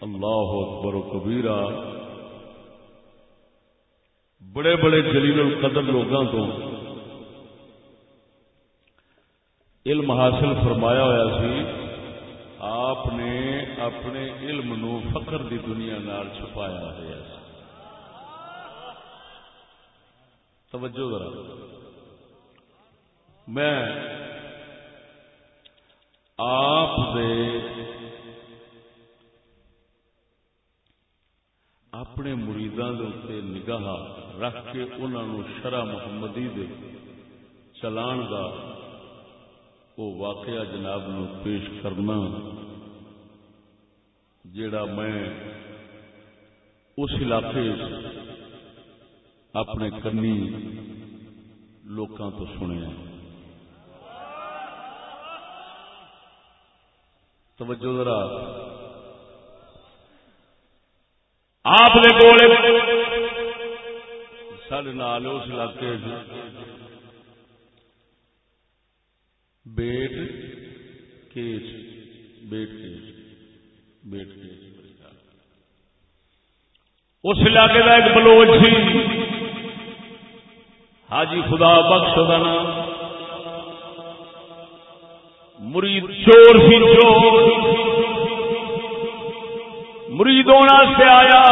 اللہ اکبر و کبیرہ۔ بڑے بڑے جلیل القدر لوگوں تو علم حاصل فرمایا ہوا سی، آپ نے اپنے علم نو فقر دی دنیا نال چھپایا ہوا توجہ ذرا۔ میں آپ دے اپنے مریداں دے اتنے نگاہ رکھ کے انہوں شرع محمدی دے چلان دا وہ واقعہ جناب نو پیش کرنا۔ جڑا میں اس علاقے اپنے کنی لوکاں تو سنیا۔ توجہ ذرا۔ آپ نے گولے سڈے نال اس علاقے بیٹ کیس بیٹ کیس بیٹ کیس اس علاقے کا ایک بلوچ سی۔ حاجی خدا بخش کا نام۔ مرید چور سی، چور۔ مرید سے آیا۔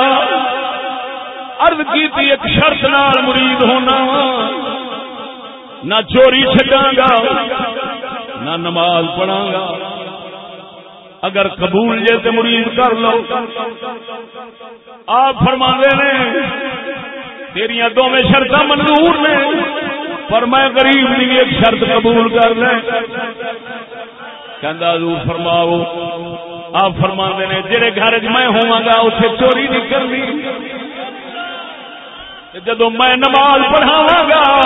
ارد کی تھی ایک شرط نال مرید ہونا۔ نہ چوری چڈا گا نہ نماز پڑھا گا اگر قبول جے تو مرید کر لو۔ آپ فرما نے تیریا دونوں شرط منظور نے، پر میں غریب کی ایک شرط قبول کر لیں کہ فرماؤ آپ فرما نے جہے گھر میں ہوا گا اتنے چوری نہیں کرنی۔ جدو میں نماز پڑھاوا گا،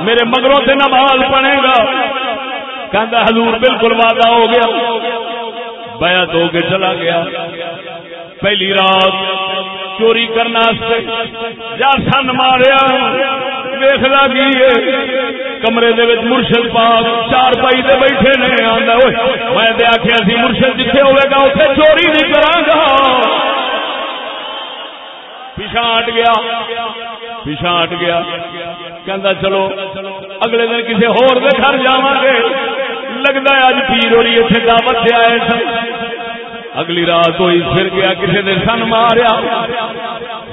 میرے مگروں سے نماز پڑھے گا۔ کہ حضور بالکل وعدہ ہو گیا۔ بیعت ہو کے چلا گیا۔ پہلی رات چوری کرنا جا سن ماریا۔ ویخ لگی کمرے دے مرشد پاک چار پائی دے بیٹھے نے میں آخیا سی مرشد جتنے ہوئے گا اتنے چوری نہیں کرا گا۔ پیچھا ہٹ گیا پیچھا ہٹ گیا۔ کہ چلو، اگلے دن کسی ہور دے گھر جا گے۔ لگتا ہے اج پیر ہو رہی اتنے دعوت سے آئے سن۔ اگلی رات ہوئی، پھر گیا کسی نے سن ماریا۔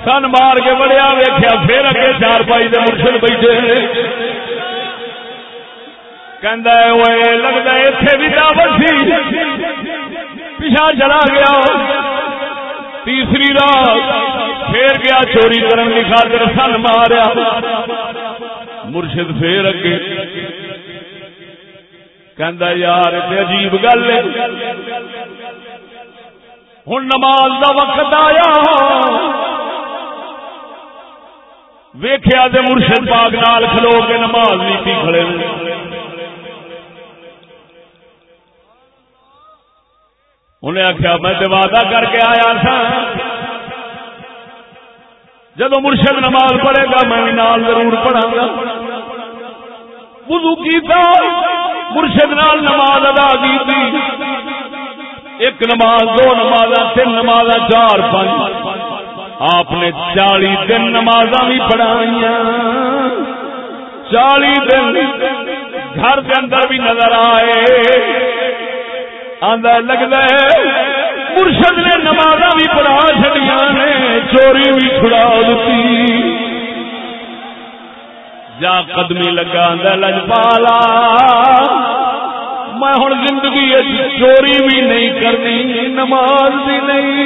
سن مار کے بڑیا ویخیا پھر اگے چار پائی دے مرشد بیٹھے۔ لگتا ہے اتنے بھی دعوت سی. پیچھا چلا گیا۔ تیسری رات پھر گیا چوری کرن کی خاطر سن ماریا۔ مرشد پھر اگے۔ کہ یار عجیب گل ہوں نماز دا وقت آیا۔ ویخیا مرشد باغ نال کھلو کے نماز نیتی کھڑے۔ انہیں آخیا، میں وعدہ کر کے آیا تھا جب مرشد نماز پڑھے گا، میں نال ضرور پڑھا گا وضو کیتا، مرشد نال نماز ادا کی ایک نماز، دو نماز تین نماز چار، پانچ۔ آپ نے چالی دن نماز بھی پڑھائی چالی دن گھر کے اندر بھی نظر آئے۔ آدھا لگتا ہے، مرشد نے نماز بھی پڑھا چڑیا نے چوری بھی چھڑا دیتی جا قدمی لگا لجپالا میں ہوں زندگی چوری بھی نہیں کرنی، نماز بھی نہیں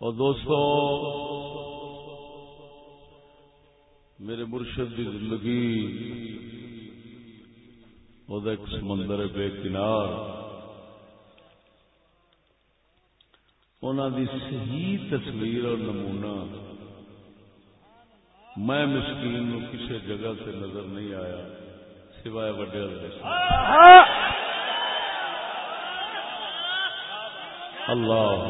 چڈنی دوستو، میرے مرشد کی زندگی وہ ایک سمندر بے کنار انہوں دی صحیح تصویر اور نمونہ میں مسکین کسی جگہ سے نظر نہیں آیا۔ سوائے وڈے اللہ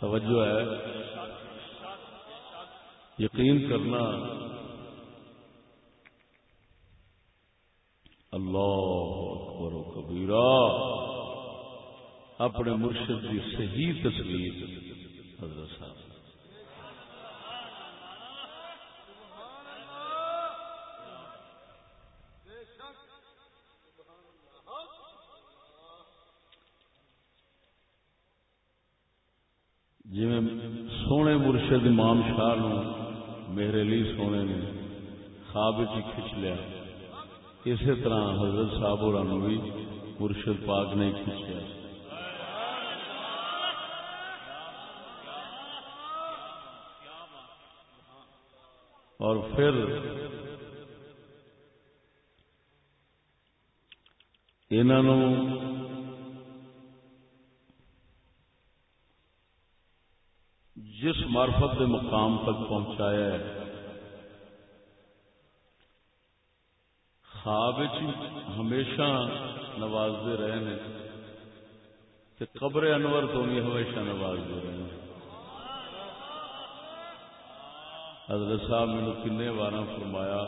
توجہ ہے۔ یقین کرنا اللہ اکبر و کبیرہ اپنے مرشد کی صحیح تصویر، حضرت صاحب۔ جی سونے مرشد امام شاہ میرے لی سونے نے خواب چ کھچ لیا۔ اسی طرح حضرت صاحب اور بھی مرشد پاک نے کھچیا اور پھر انہوں جس معرفت کے مقام تک پہنچایا ہے، خواب ہمیشہ نوازتے رہے ہیں قبر انور تو نہیں ہمیشہ نوازتے رہے ہیں حضرت صاحب مینو کن بار فرمایا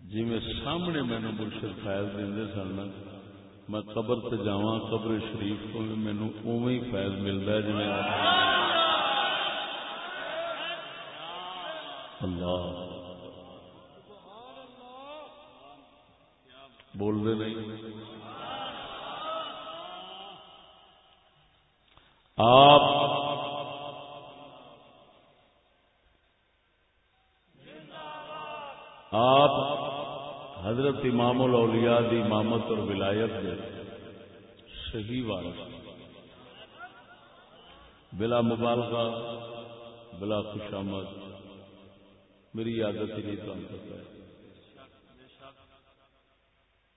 جی میں سامنے مینو مرشد فیض دے سن میں قبر تے جا قبر شریف کو مینو اوے ہی فیض ملتا ہے جی اللہ۔ بول دے نہیں۔ آپ آپ حضرت امام الاولیاء دی امامت اور ولایت دے صحیح وارث بلا مبالغہ، بلا خوشامد، میری عادت ہی نہیں تم پتا ہے۔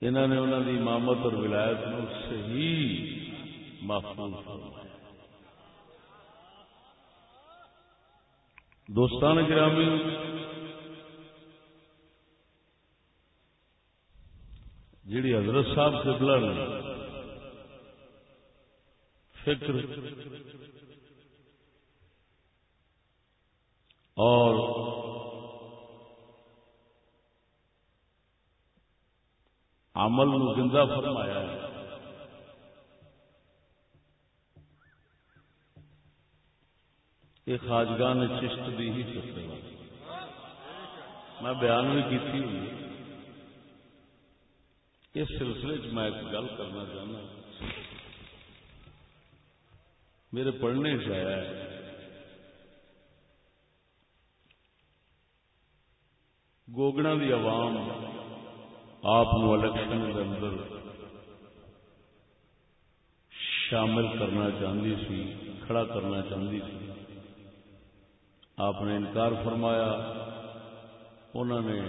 انہوں نے انہوں دی امامت اور ولایت نو صحیح محفوظ فرمایا۔ دوستان گرامی جیڑی حضرت صاحب قبلہ نے فکر۔ اور عمل نو زندہ فرمایا۔ ہے یہ خاجگان چشت دی ہی فکر میں بیان بھی کی اس سلسلے چ میں ایک گل کرنا چاہنا۔ میرے پڑھنے سے آیا ہے۔ گوگنا دی عوام آپ الیکشن کے اندر شامل کرنا چاہتی سی، کھڑا کرنا چاہتی سی۔ آپ نے انکار فرمایا انہوں نے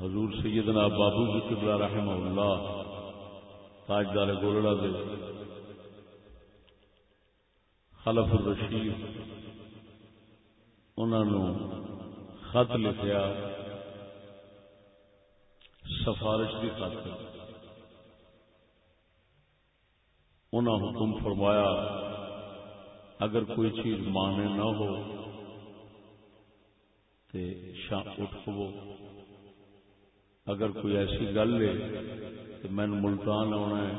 حضور سیدنا بابو جی قبلہ رحمہ اللہ، تاجدار گولڑا دے، خلف الرشید انہوں خط لکھیا، سفارش کی خاطر۔ انہوں حکم فرمایا، اگر کوئی چیز مانے نہ ہو تو شام اٹھو اگر کوئی ایسی گل ہے کہ میں ملتان آنا ہے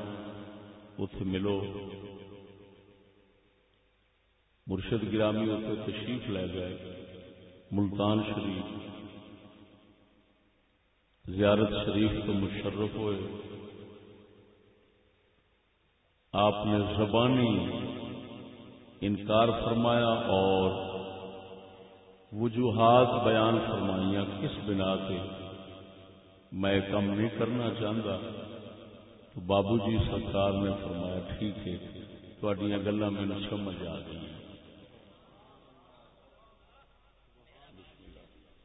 اتے ملو۔ مرشد گرامی اتنے تشریف لے گئے، ملتان شریف۔ زیارت شریف تو مشرف ہوئے۔ آپ نے زبانی انکار فرمایا اور وجوہات بیان فرمائیاں کس بنا کے؟ میں کم نہیں کرنا چاہتا۔ تو بابو جی سرکار نے فرمایا، ٹھیک ہے تھوڑی گلا میرے سمجھ آ گئی۔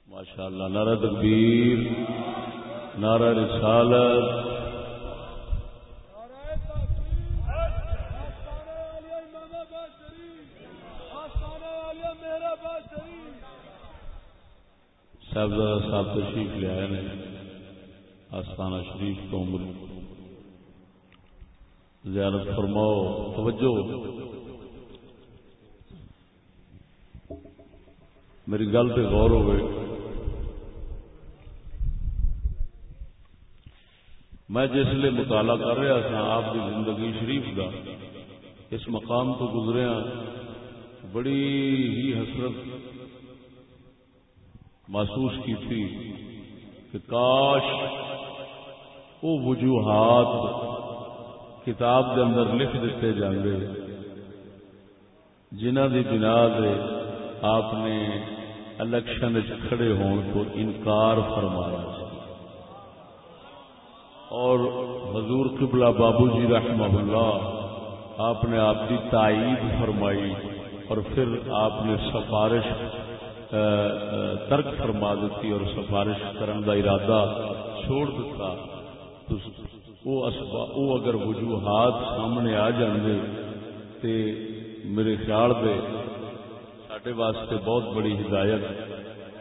ماشاء اللہ نارا تکبیر نارا رسالت۔ صاحبزادہ صاحب تشریف لے آئے آستانہ شریف تو عمر زیارت فرماؤ، توجہ۔ میری گل پہ غور ہوئے۔ میں جس لیے مطالعہ کر رہا تھا آپ کی زندگی شریف کا اس مقام تو گزریا ہاں، بڑی ہی حسرت محسوس کی تھی کہ کاش وہ وجوہات کتاب کے اندر لکھ دیتے جاندے جنہ دی بنا دے آپ نے الیکشن کھڑے ہون کو انکار فرمایا۔ اور حضور قبلہ بابو جی رحمہ اللہ، آپ نے آپ کی تائید فرمائی اور پھر آپ نے سفارش ترک فرما دیتی اور سفارش کرن دا ارادہ چھوڑ دیتا۔ وہ اگر وجوہات سامنے آ جاندے تے میرے خیال دے ساڈے واسطے بہت بڑی ہدایت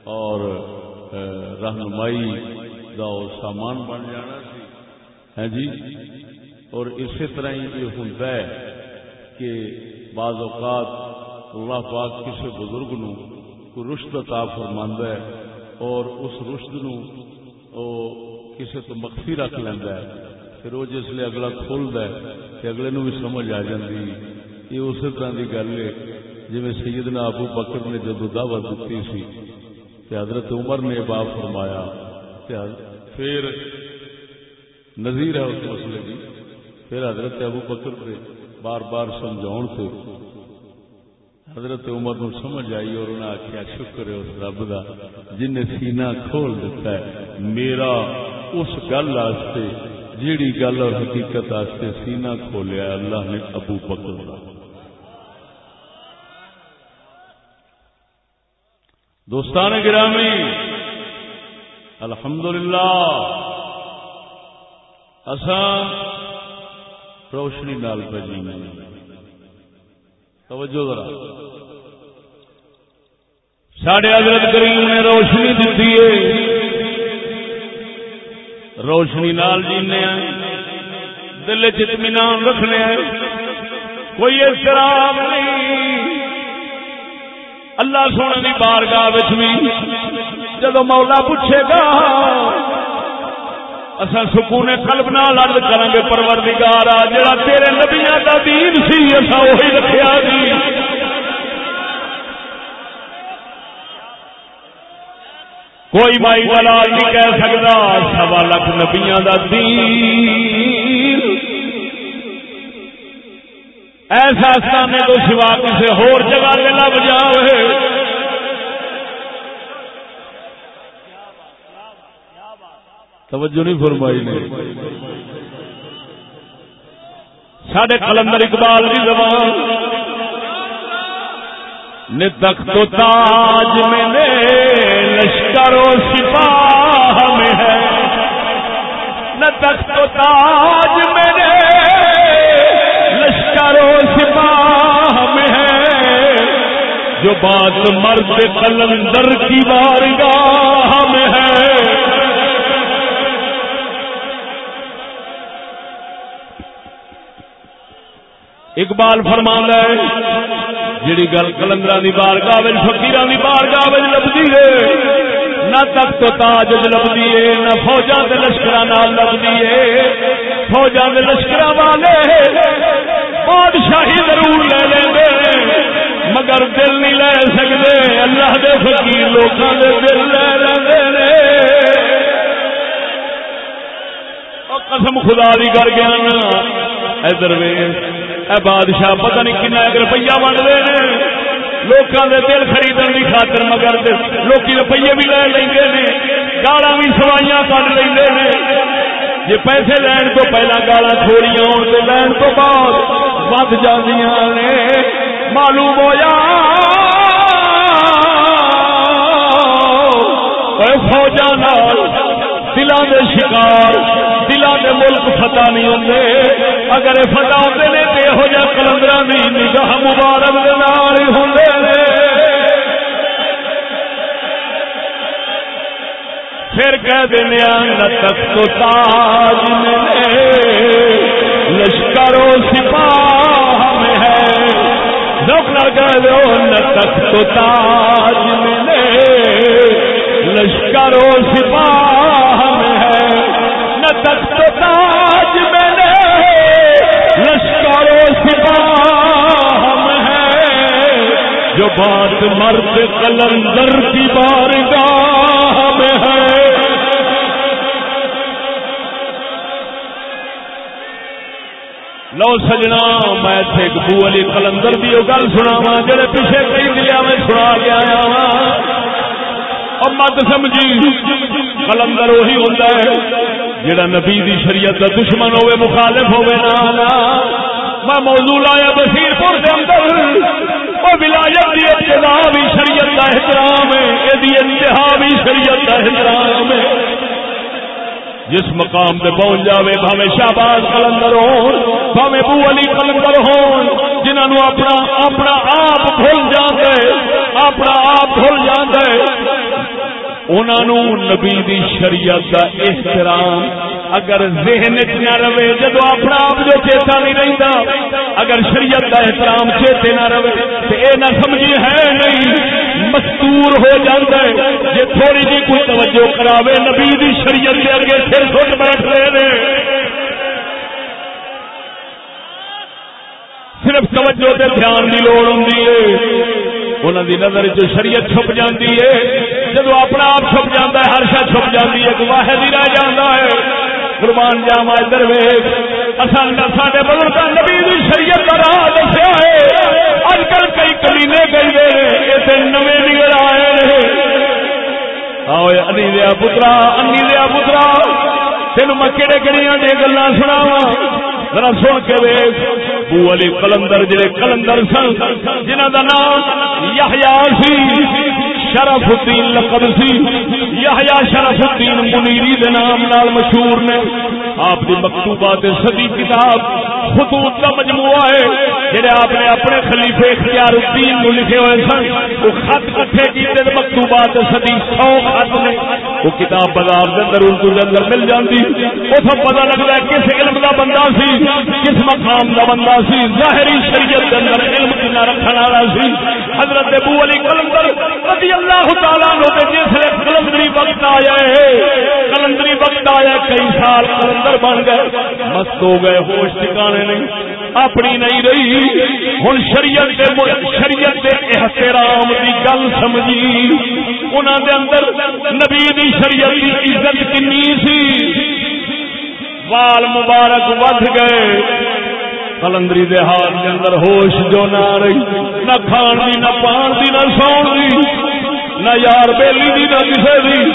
اور رہنمائی دا سامان بن جانا سی۔ ہے جی؟ اور اسی طرح ہی یہ ہوتا ہے کہ بعض اوقات اللہ پاک کسی بزرگ نو کو رشد عطا فرماندا ہے اور اس رشد نو او کسی تو مخفی رکھ لینا ہے، پھر وہ جس لیے اگلا کھولتا ہے کہ اگلے نو بھی سمجھ آ جاتی یہ اسی طرح کی گل ہے جی سیدنا ابو بکر نے جدو دعوت دیتی سی کہ حضرت عمر نے باپ فرمایا پھر نظیر ہے اس مسئلے کی پھر حضرت ابو بکر نے بار بار سمجھاؤ سے حضرت عمر نو سمجھ آئی اور انہیں آخیا شکر ہے اس رب کا جن نے سینا کھول دیتا ہے، میرا اس گل واسطے جیڑی گل اور حقیقت واسطے سینا کھولیا اللہ نے ابو بکر دوستان گرامی، الحمدللہ، اساں روشنی نال پہ جی توجہ ذرا۔ ساڈے حضرت کریم نے روشنی دیتی ہے۔ روشنی نال جینے دل چطمینان رکھنے کوئی اضطراب نہیں، اللہ سونے کی بارگاہ بھی جب مولا پوچھے گا اصا سکون قلب نہ لڑ کریں گے پروردگار آ جڑا تیرے نبیاں کا دین سی اصا وہی رکھا جی۔ کوئی مائی دلال نہیں کہہ سکتا، سوا لکھ نبیاں کا دین۔ ایسا سامنے تو سوا کسی ہور جگہ لب جائے توجہ نہیں فرمائی نے۔ سڈے کلندر اقبال کی زبان۔ نے تخت و تاج میں نے لشکر و سپاہ میں ہے۔ نہ تخت و تاج میں نے لشکر و سپاہ میں ہے۔ جو بات مرد کلندر کی بارگاہ میں ہے۔ اقبال فرما ہے جیڑی گل کلندر کی بارگاہ فکیر کی بارگاہ لبھی ہے، نہ تخت تاج لبھی ہے، نہ فوجا کے لشکر لبھی ہے۔ فوجا کے لشکر والے بادشاہی ضرور لے لیں مگر دل نہیں لے سکتے اللہ دے فقیر لوگوں دے دل لے لے قسم خدا دی کر گیا ادھر بادشاہ، پتہ نہیں کن روپیہ بنتے ہیں لوگوں کے دل خریدن کی خاطر مگر لوگ روپیے بھی لے لیں گالا بھی سوائیاں کٹ لیں جی پیسے لین تو پہلا گالا تھوڑی آن لین تو بعد ود جی معلوم ہوا فوجا دلان دے شکار ملک فتح نہیں ہوں اگر فتح ہوتے ہیں تو یہو جہ کلندر کی نگاہ مبارک ہوں پھر کہہ دینا تخت تاج میں لشکر و سپاہ میں ہے۔ دکھ لگ دو نہ تخت تاج میں لشکر و سپاہ تاج میں لشکر و سپاہ ہے۔ جو بات مرد کلندر کی بارگاہ میں ہے۔ لو سجنا، میں تھے بو علی کلندر کی وہ گل سنا وا جڑے پیچھے کئی دلیا میں سنا کے آیا وا اور مت سمجھی کلندر وہی ہوتا ہے۔ جڑا نبی دی شریعت کا دشمن ہوئے، مخالف ہوئے نا میں موضوع آیا بشیر پور کے اندر۔ وہ ولایت کی ابتدا بھی شریعت کا احترام ہے یہ انتہا بھی شریعت کا احترام ہے۔ جس مقام پہ پہنچ جاوے، بھاوے شہباز کلندر ہو بھاوے بو علی کلندر ہو جنہوں اپنا اپنا آپ بھول جاتے اپنا آپ بھول جاتے انہوں نبی دی شریعت کا احترام اگر ذہن چ نہ رہے جب اپنا آپ جو چیتا نہیں رہتا اگر شریعت کا احترام چیتے نہ رہے تو یہ نہ سمجھی ہے نہیں، مستور ہو جاتا ہے۔ جی تھوڑی جی کوئی توجہ کراوے، نبی دی شریعت کے اگے سر سٹ بیٹھ رہے ہیں صرف توجہ تے دھیان کی لوڑ ہوں انہوں دی نظر چ شریعت چھپ جاتی ہے۔ جب اپنا آپ چھپ جاتا ہے، ہر شا چھپ جاتی ہے واحد ہی رہ جاتا ہے۔ قربان جاوا ادھر ویگ اصل سارے بزرگ نبی شریعت کا راہ دسیا ہے۔ اج کل کئی کمینے گئی گئے اتنے نویں نگر آئے آؤ انی دیا پترا انی دیا پترا تین میں کہڑے کہڑی گلا سناوا ذرا سن کے ویگ بو علی کلندر جڑے کلندر سن جنہ کا نام یحییٰ سی۔ شرف الدین لقب سی۔ یا شرف الدین منیری دے نام نال مشہور نے۔ آپ کی مکتوبات صدی کتاب خطوط کا مجموعہ ہے۔ جڑے آپ نے اپنے خلیفے اختیار الدین نو لکھے ہوئے سن، وہ خط کٹھے کیتے مکتوبات صدی سو خط نے۔ وہ کتاب بازار دے اندر ان کو اندر مل جاندی۔ اتھوں پتہ لگدا ہے کس علم دا بندہ سی، کس مقام دا بندہ سی۔ ظاہری شریعت دے اندر علم کنا رکھن والا سی۔ حضرت ابو علی کلندر رضی اللہ اللہ تعالیٰ نو جس کلندری وقت آیا ہے، کلندری وقت آیا، کئی سال کلندر بن گئے، مست ہو گئے، ہوش ٹھکانے نہیں، اپنی نہیں رہی۔ ہوں شریعت شریعت احترام کی گل سمجھی۔ انہوں دے اندر نبی دی شریعت کی عزت کنی سی۔ وال مبارک ود گئے۔ کلندری دے ہاتھ کے اندر ہوش جو نہ رہی، نہ کھان دی، نہ پان دی، نہ سون دی۔ نہ یار بیلی دی نہ کسی دی،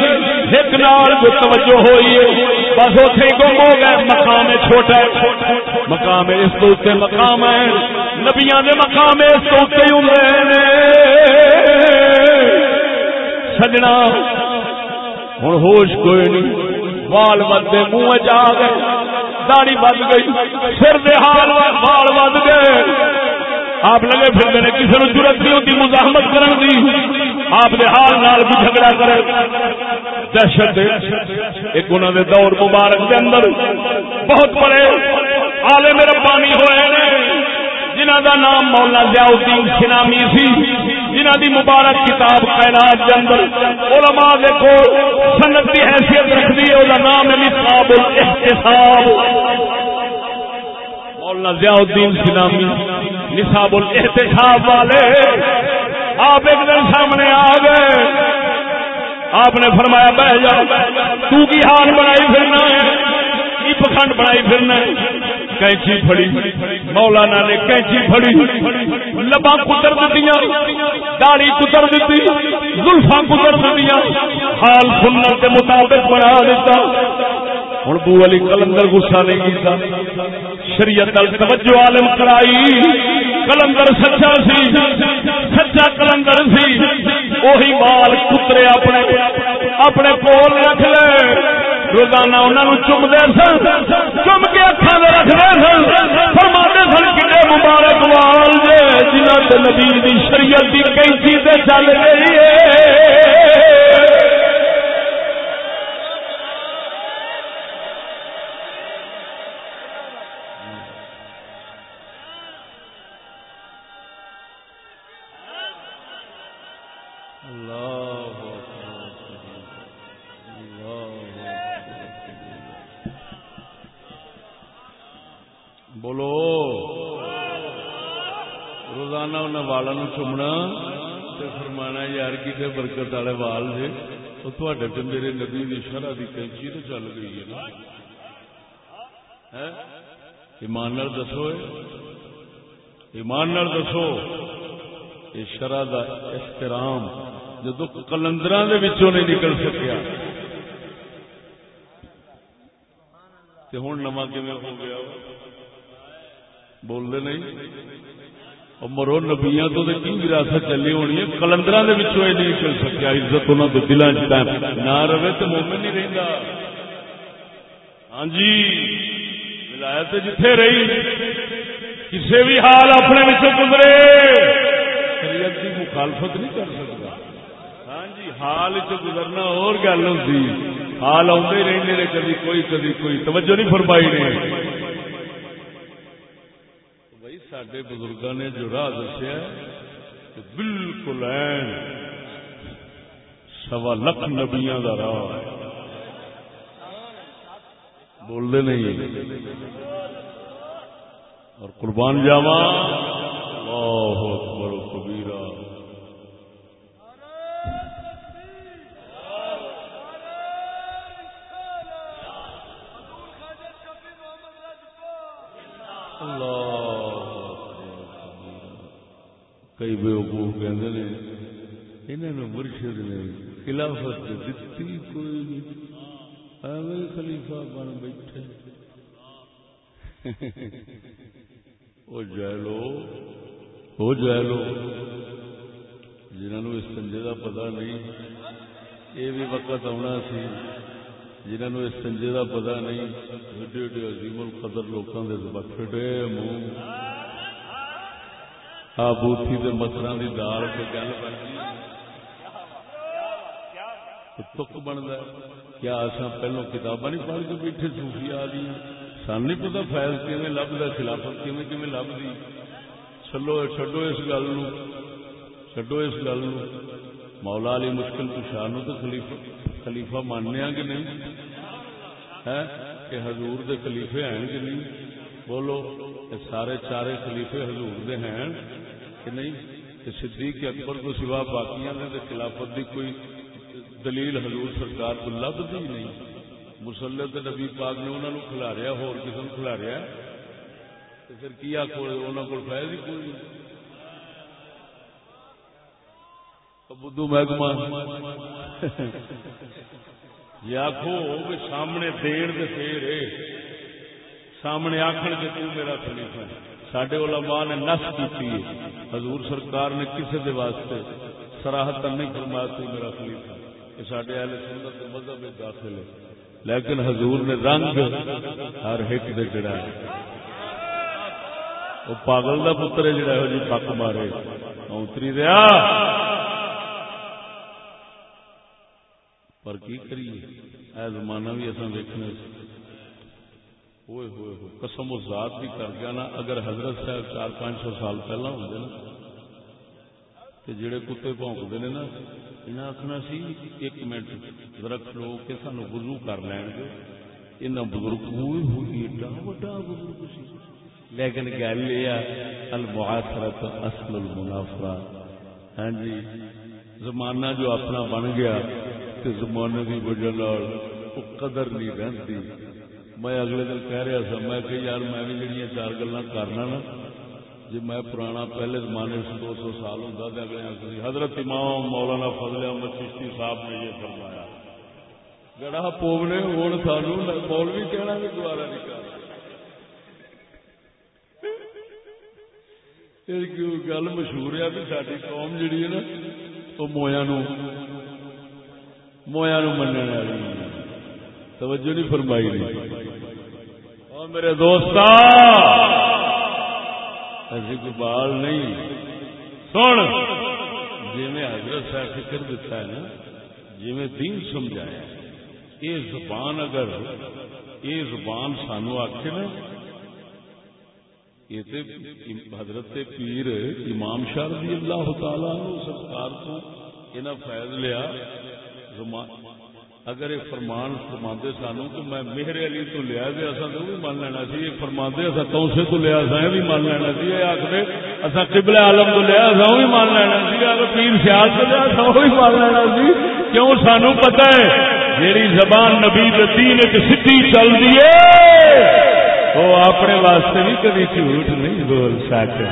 ایک نال جو توجہ ہوئی ہے، بس اتنے گم ہو گئے، مقام چھوٹا ہے۔ مقام اس تو اتنے مقام ہے۔ نبیاں دے مقام اس تو اتنے ہوں سجنا ہوں ہوش کوئی نہیں۔ وال بدے منہ جا گئے داڑی بد گئی، سر دے حال وال بد گئے۔ آپ لگے پھر میں کسی نے ضرورت نہیں ہوتی، مزاحمت کرن دی۔ آپ دے حال نال بھی جھگڑا کرے۔ دہشت ایک انہوں نے دور مبارک کے اندر بہت بڑے عالم ربانی ہوئے نے۔ جنہ دا نام مولانا ضیاء الدین سنامی سی جنہ دی مبارک کتاب کائنات کے اندر علماء دیکھو سنت کی حیثیت رکھتی ہے وہ نام ہے نصاب الاحتساب۔ مولانا ضیاء الدین سنامی نصاب الاحتساب والے، آپ ایک دن سامنے آ گئے۔ آپ نے فرمایا، بہ جاؤ تو کی حال بنائی پھرنا ہے؟ کی پکھنڈ بنائی پھرنا ہے؟ کینچی پھڑی۔ مولانا نے کینچی پھڑی۔ لبا کتر دیتی داڑی کتر دیتی زلفا کتر دیتی حال سننے کے مطابق بنا دیتا۔ ہوں بو علی کلندر گسا نہیں کیتا. شریعت توجہ عالم کرائی. کلندر سچا سی، سچا کلندر سی. وہی بال کترے اپنے اپنے کول رکھ لے. روزانہ انہوں چمتے سن چم کے اکھان رکھتے سن. فرماتے سن کنے مبارک وال جے جنہ نبی شریعت کی کئی چیزیں چل گئی ہے بولو۔ روزانہ انہیں والا چومنا فرمانا یار کسی برکت والے وال جی وہ تے میرے نبی کی شرح کی کینچی تو چل گئی ہے نا۔ ایمان دسو ایمان دسو یہ شرح کا احترام جدو کلندر نہیں نکل سکیا۔ ہوں نواں کم ہو گیا؟ بولتے نہیں اور مرو نبیا تو کی وراثت چلی ہونی ہے کلندر نہیں چل سکیا عزت انہوں کے دلان نہ رہے تو مومن نہیں رہتا ہاں جی ولایت جتھے رہی کسی بھی حال اپنے گزرے شریعت کی مخالفت نہیں کر سکتا ہاں جی حال چ گزرنا اور گل ہوتی حال آتے رہتے نے کبھی کوئی کبھی کوئی توجہ نہیں فرمائی نے سڈے بزرگوں نے جو راہ دسیا بالکل این سوا لکھ نبیاں کا راہ ہے بولتے نہیں اور قربان جاوا اللہ اکبر و کبیرہ کئی بے وقوف کہتے ہیں انہوں مرشد نے خلافت دیتی کوئی نہیں۔ خلیفہ بن بیٹھے۔ وہ جیلو وہ جیلو جنہوں اس سنجے کا پتا نہیں، یہ بھی وقت آنا سی۔ جنہوں اس سنجے کا پتا نہیں، ایڈے ایڈے عظیم القدر لوگوں کے بکھڑے منہ آ بوتھی کے مترا کی دال سے گل بنتی تک بنتا کیا اصا پہلو کتاباں نہیں پڑھ کے بیٹھے سوفی آ گئی سان نہیں پتا فیض کیون لبدا خلافت کیون کیون لبھی چلو چڈو اس گل چڈو اس گل مولا علی مشکل کشار نو تو خلیفہ خلیفہ ماننے کہ نہیں ہے کہ حضور دے خلیفے ہیں کہ نہیں بولو سارے چارے خلیفے حضور دے ہیں کہ نہیں؟ صدیق اکبر کو سوا باقیاں نے خلافت دی کوئی دلیل حضور سرکار کو لبھی نہیں۔ مسلط نبی پاک نے انہوں نے کھلاریا ہو کسی نے کھلاریا پھر کی آخو انہوں کو فائد ہی کوئی نہیں۔ بدھو محکمہ۔ یہ آخو سامنے دیر دے پھر سامنے آخر کے تو میرا خلیفہ ہے۔ سڈے علماء نے نس کی حضور سرکار نے کسی دے واسطے سراہت نہیں فرمایا تو میرا خلیفہ یہ سڈے اہل سنت مذہب داخل ہے۔ لیکن حضور نے رنگ ہر ایک دے جڑا ہے۔ وہ پاگل کا پتر ہے جڑا ہے جی پک مارے۔ اتری رہا پر کی کریے؟ اے زمانہ بھی اصل دیکھنے ہوئے ہوئے ہوئے قسم و ذات بھی کر گیا نا، اگر حضرت صاحب چار پانچ سو سال پہلا ہوں نا تو جڑے کتے پونکتے نے نا انہیں آخنا سی، ایک منٹ ذرا کھلو کے سانو وضو کر لین گے ان بزرگ ہوئی ہوئی ایڈا وڈا بزرگ سی۔ لیکن گل یہ المعاصرت اصل المنافرہ۔ ہاں جی زمانہ جو اپنا بن گیا تو زمانے کی وجہ قدر نہیں رہتی میں اگلے دن کہہ رہا سا، میں کہ یار میں بھی جہاں چار گلا کرنا نا جی میں پرانا پہلے زمانے سے دو سو سال ہوں تو اگلے حضرت امام مولانا فضل احمد چشتی صاحب نے یہ فرمایا۔ گڑا پوگ نے ہوں سانو مول بھی کہنا بھی دوبارہ نہیں کر گل مشہور ہے بھی ساری قوم جیڑی ہے نا وہ مویا نو مویا نو من والی توجہ نہیں فرمائی۔ نہیں اور میرے دوست ایسی کوئی بال نہیں۔ سن جی میں حضرت صاحب فکر دیتا ہے نا جی میں دین سمجھایا یہ زبان اگر یہ زبان سانو آخ نا، یہ حضرت پیر امام شاہ رضی اللہ تعالی سرکار کو انہیں فائد لیا اگر یہ فرمان فرما سانو کہ میں مہر علی تو لیا تو اصا تو بھی مان لینا سی۔ یہ فرما اصا توسے تو لیا سا بھی مان لینا سی۔ یہ آخر اصا قبل عالم تو لیا سا بھی مان لینا سی۔ اگر پیر سیال تو لیا سا بھی مان لینا سی۔ کیوں سانو پتا ہے؟ جیڑی زبان نبی دین سی چل دی وہ اپنے واسطے بھی کبھی جھوٹ نہیں بول سکتے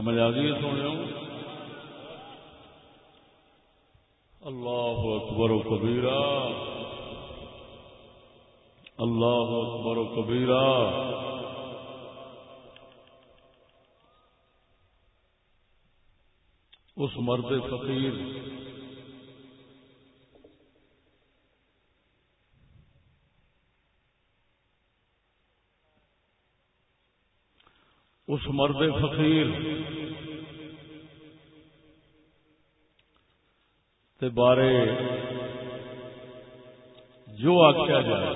سمجھ آ گئی سونے اللہ اکبر و کبیرہ۔ اللہ اکبر و کبیرہ۔ اس مرد فقیر۔ اس مرد فقیر۔ تے بارے جو آخیا جائے،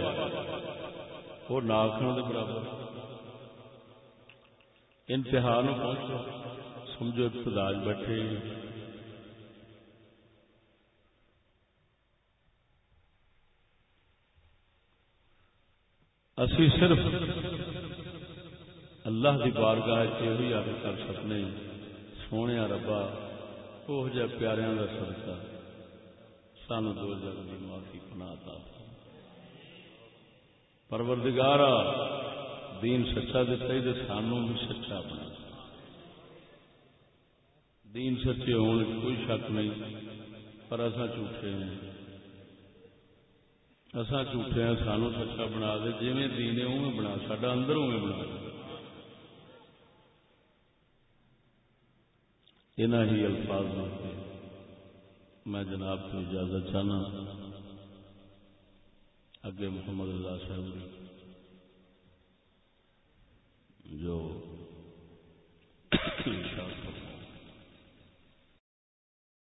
وہ ناخن کے برابر۔ انتہا پہنچو، سمجھو ابتداج بیٹھے اسی صرف اللہ کی بارگاہ یہ آگے کر سکنے سونے ربا وہ جہ پیاروں کا سدکا سان دو جگ کی معافی پنا تا پروردگارا، دین سچا دتا ہی سانو بھی سچا بنا۔ دین سچے ہونے کوئی شک نہیں، پر اصا جھوٹے ہیں اصا جھوٹے ہیں سانو سچا بنا دے۔ جی دین ہے اوے بنا۔ سڈا اندر اوے بنا۔ دے ان ہی الفاظ میں جناب کی اجازت چاہنا اگے محمد رضا صاحب جو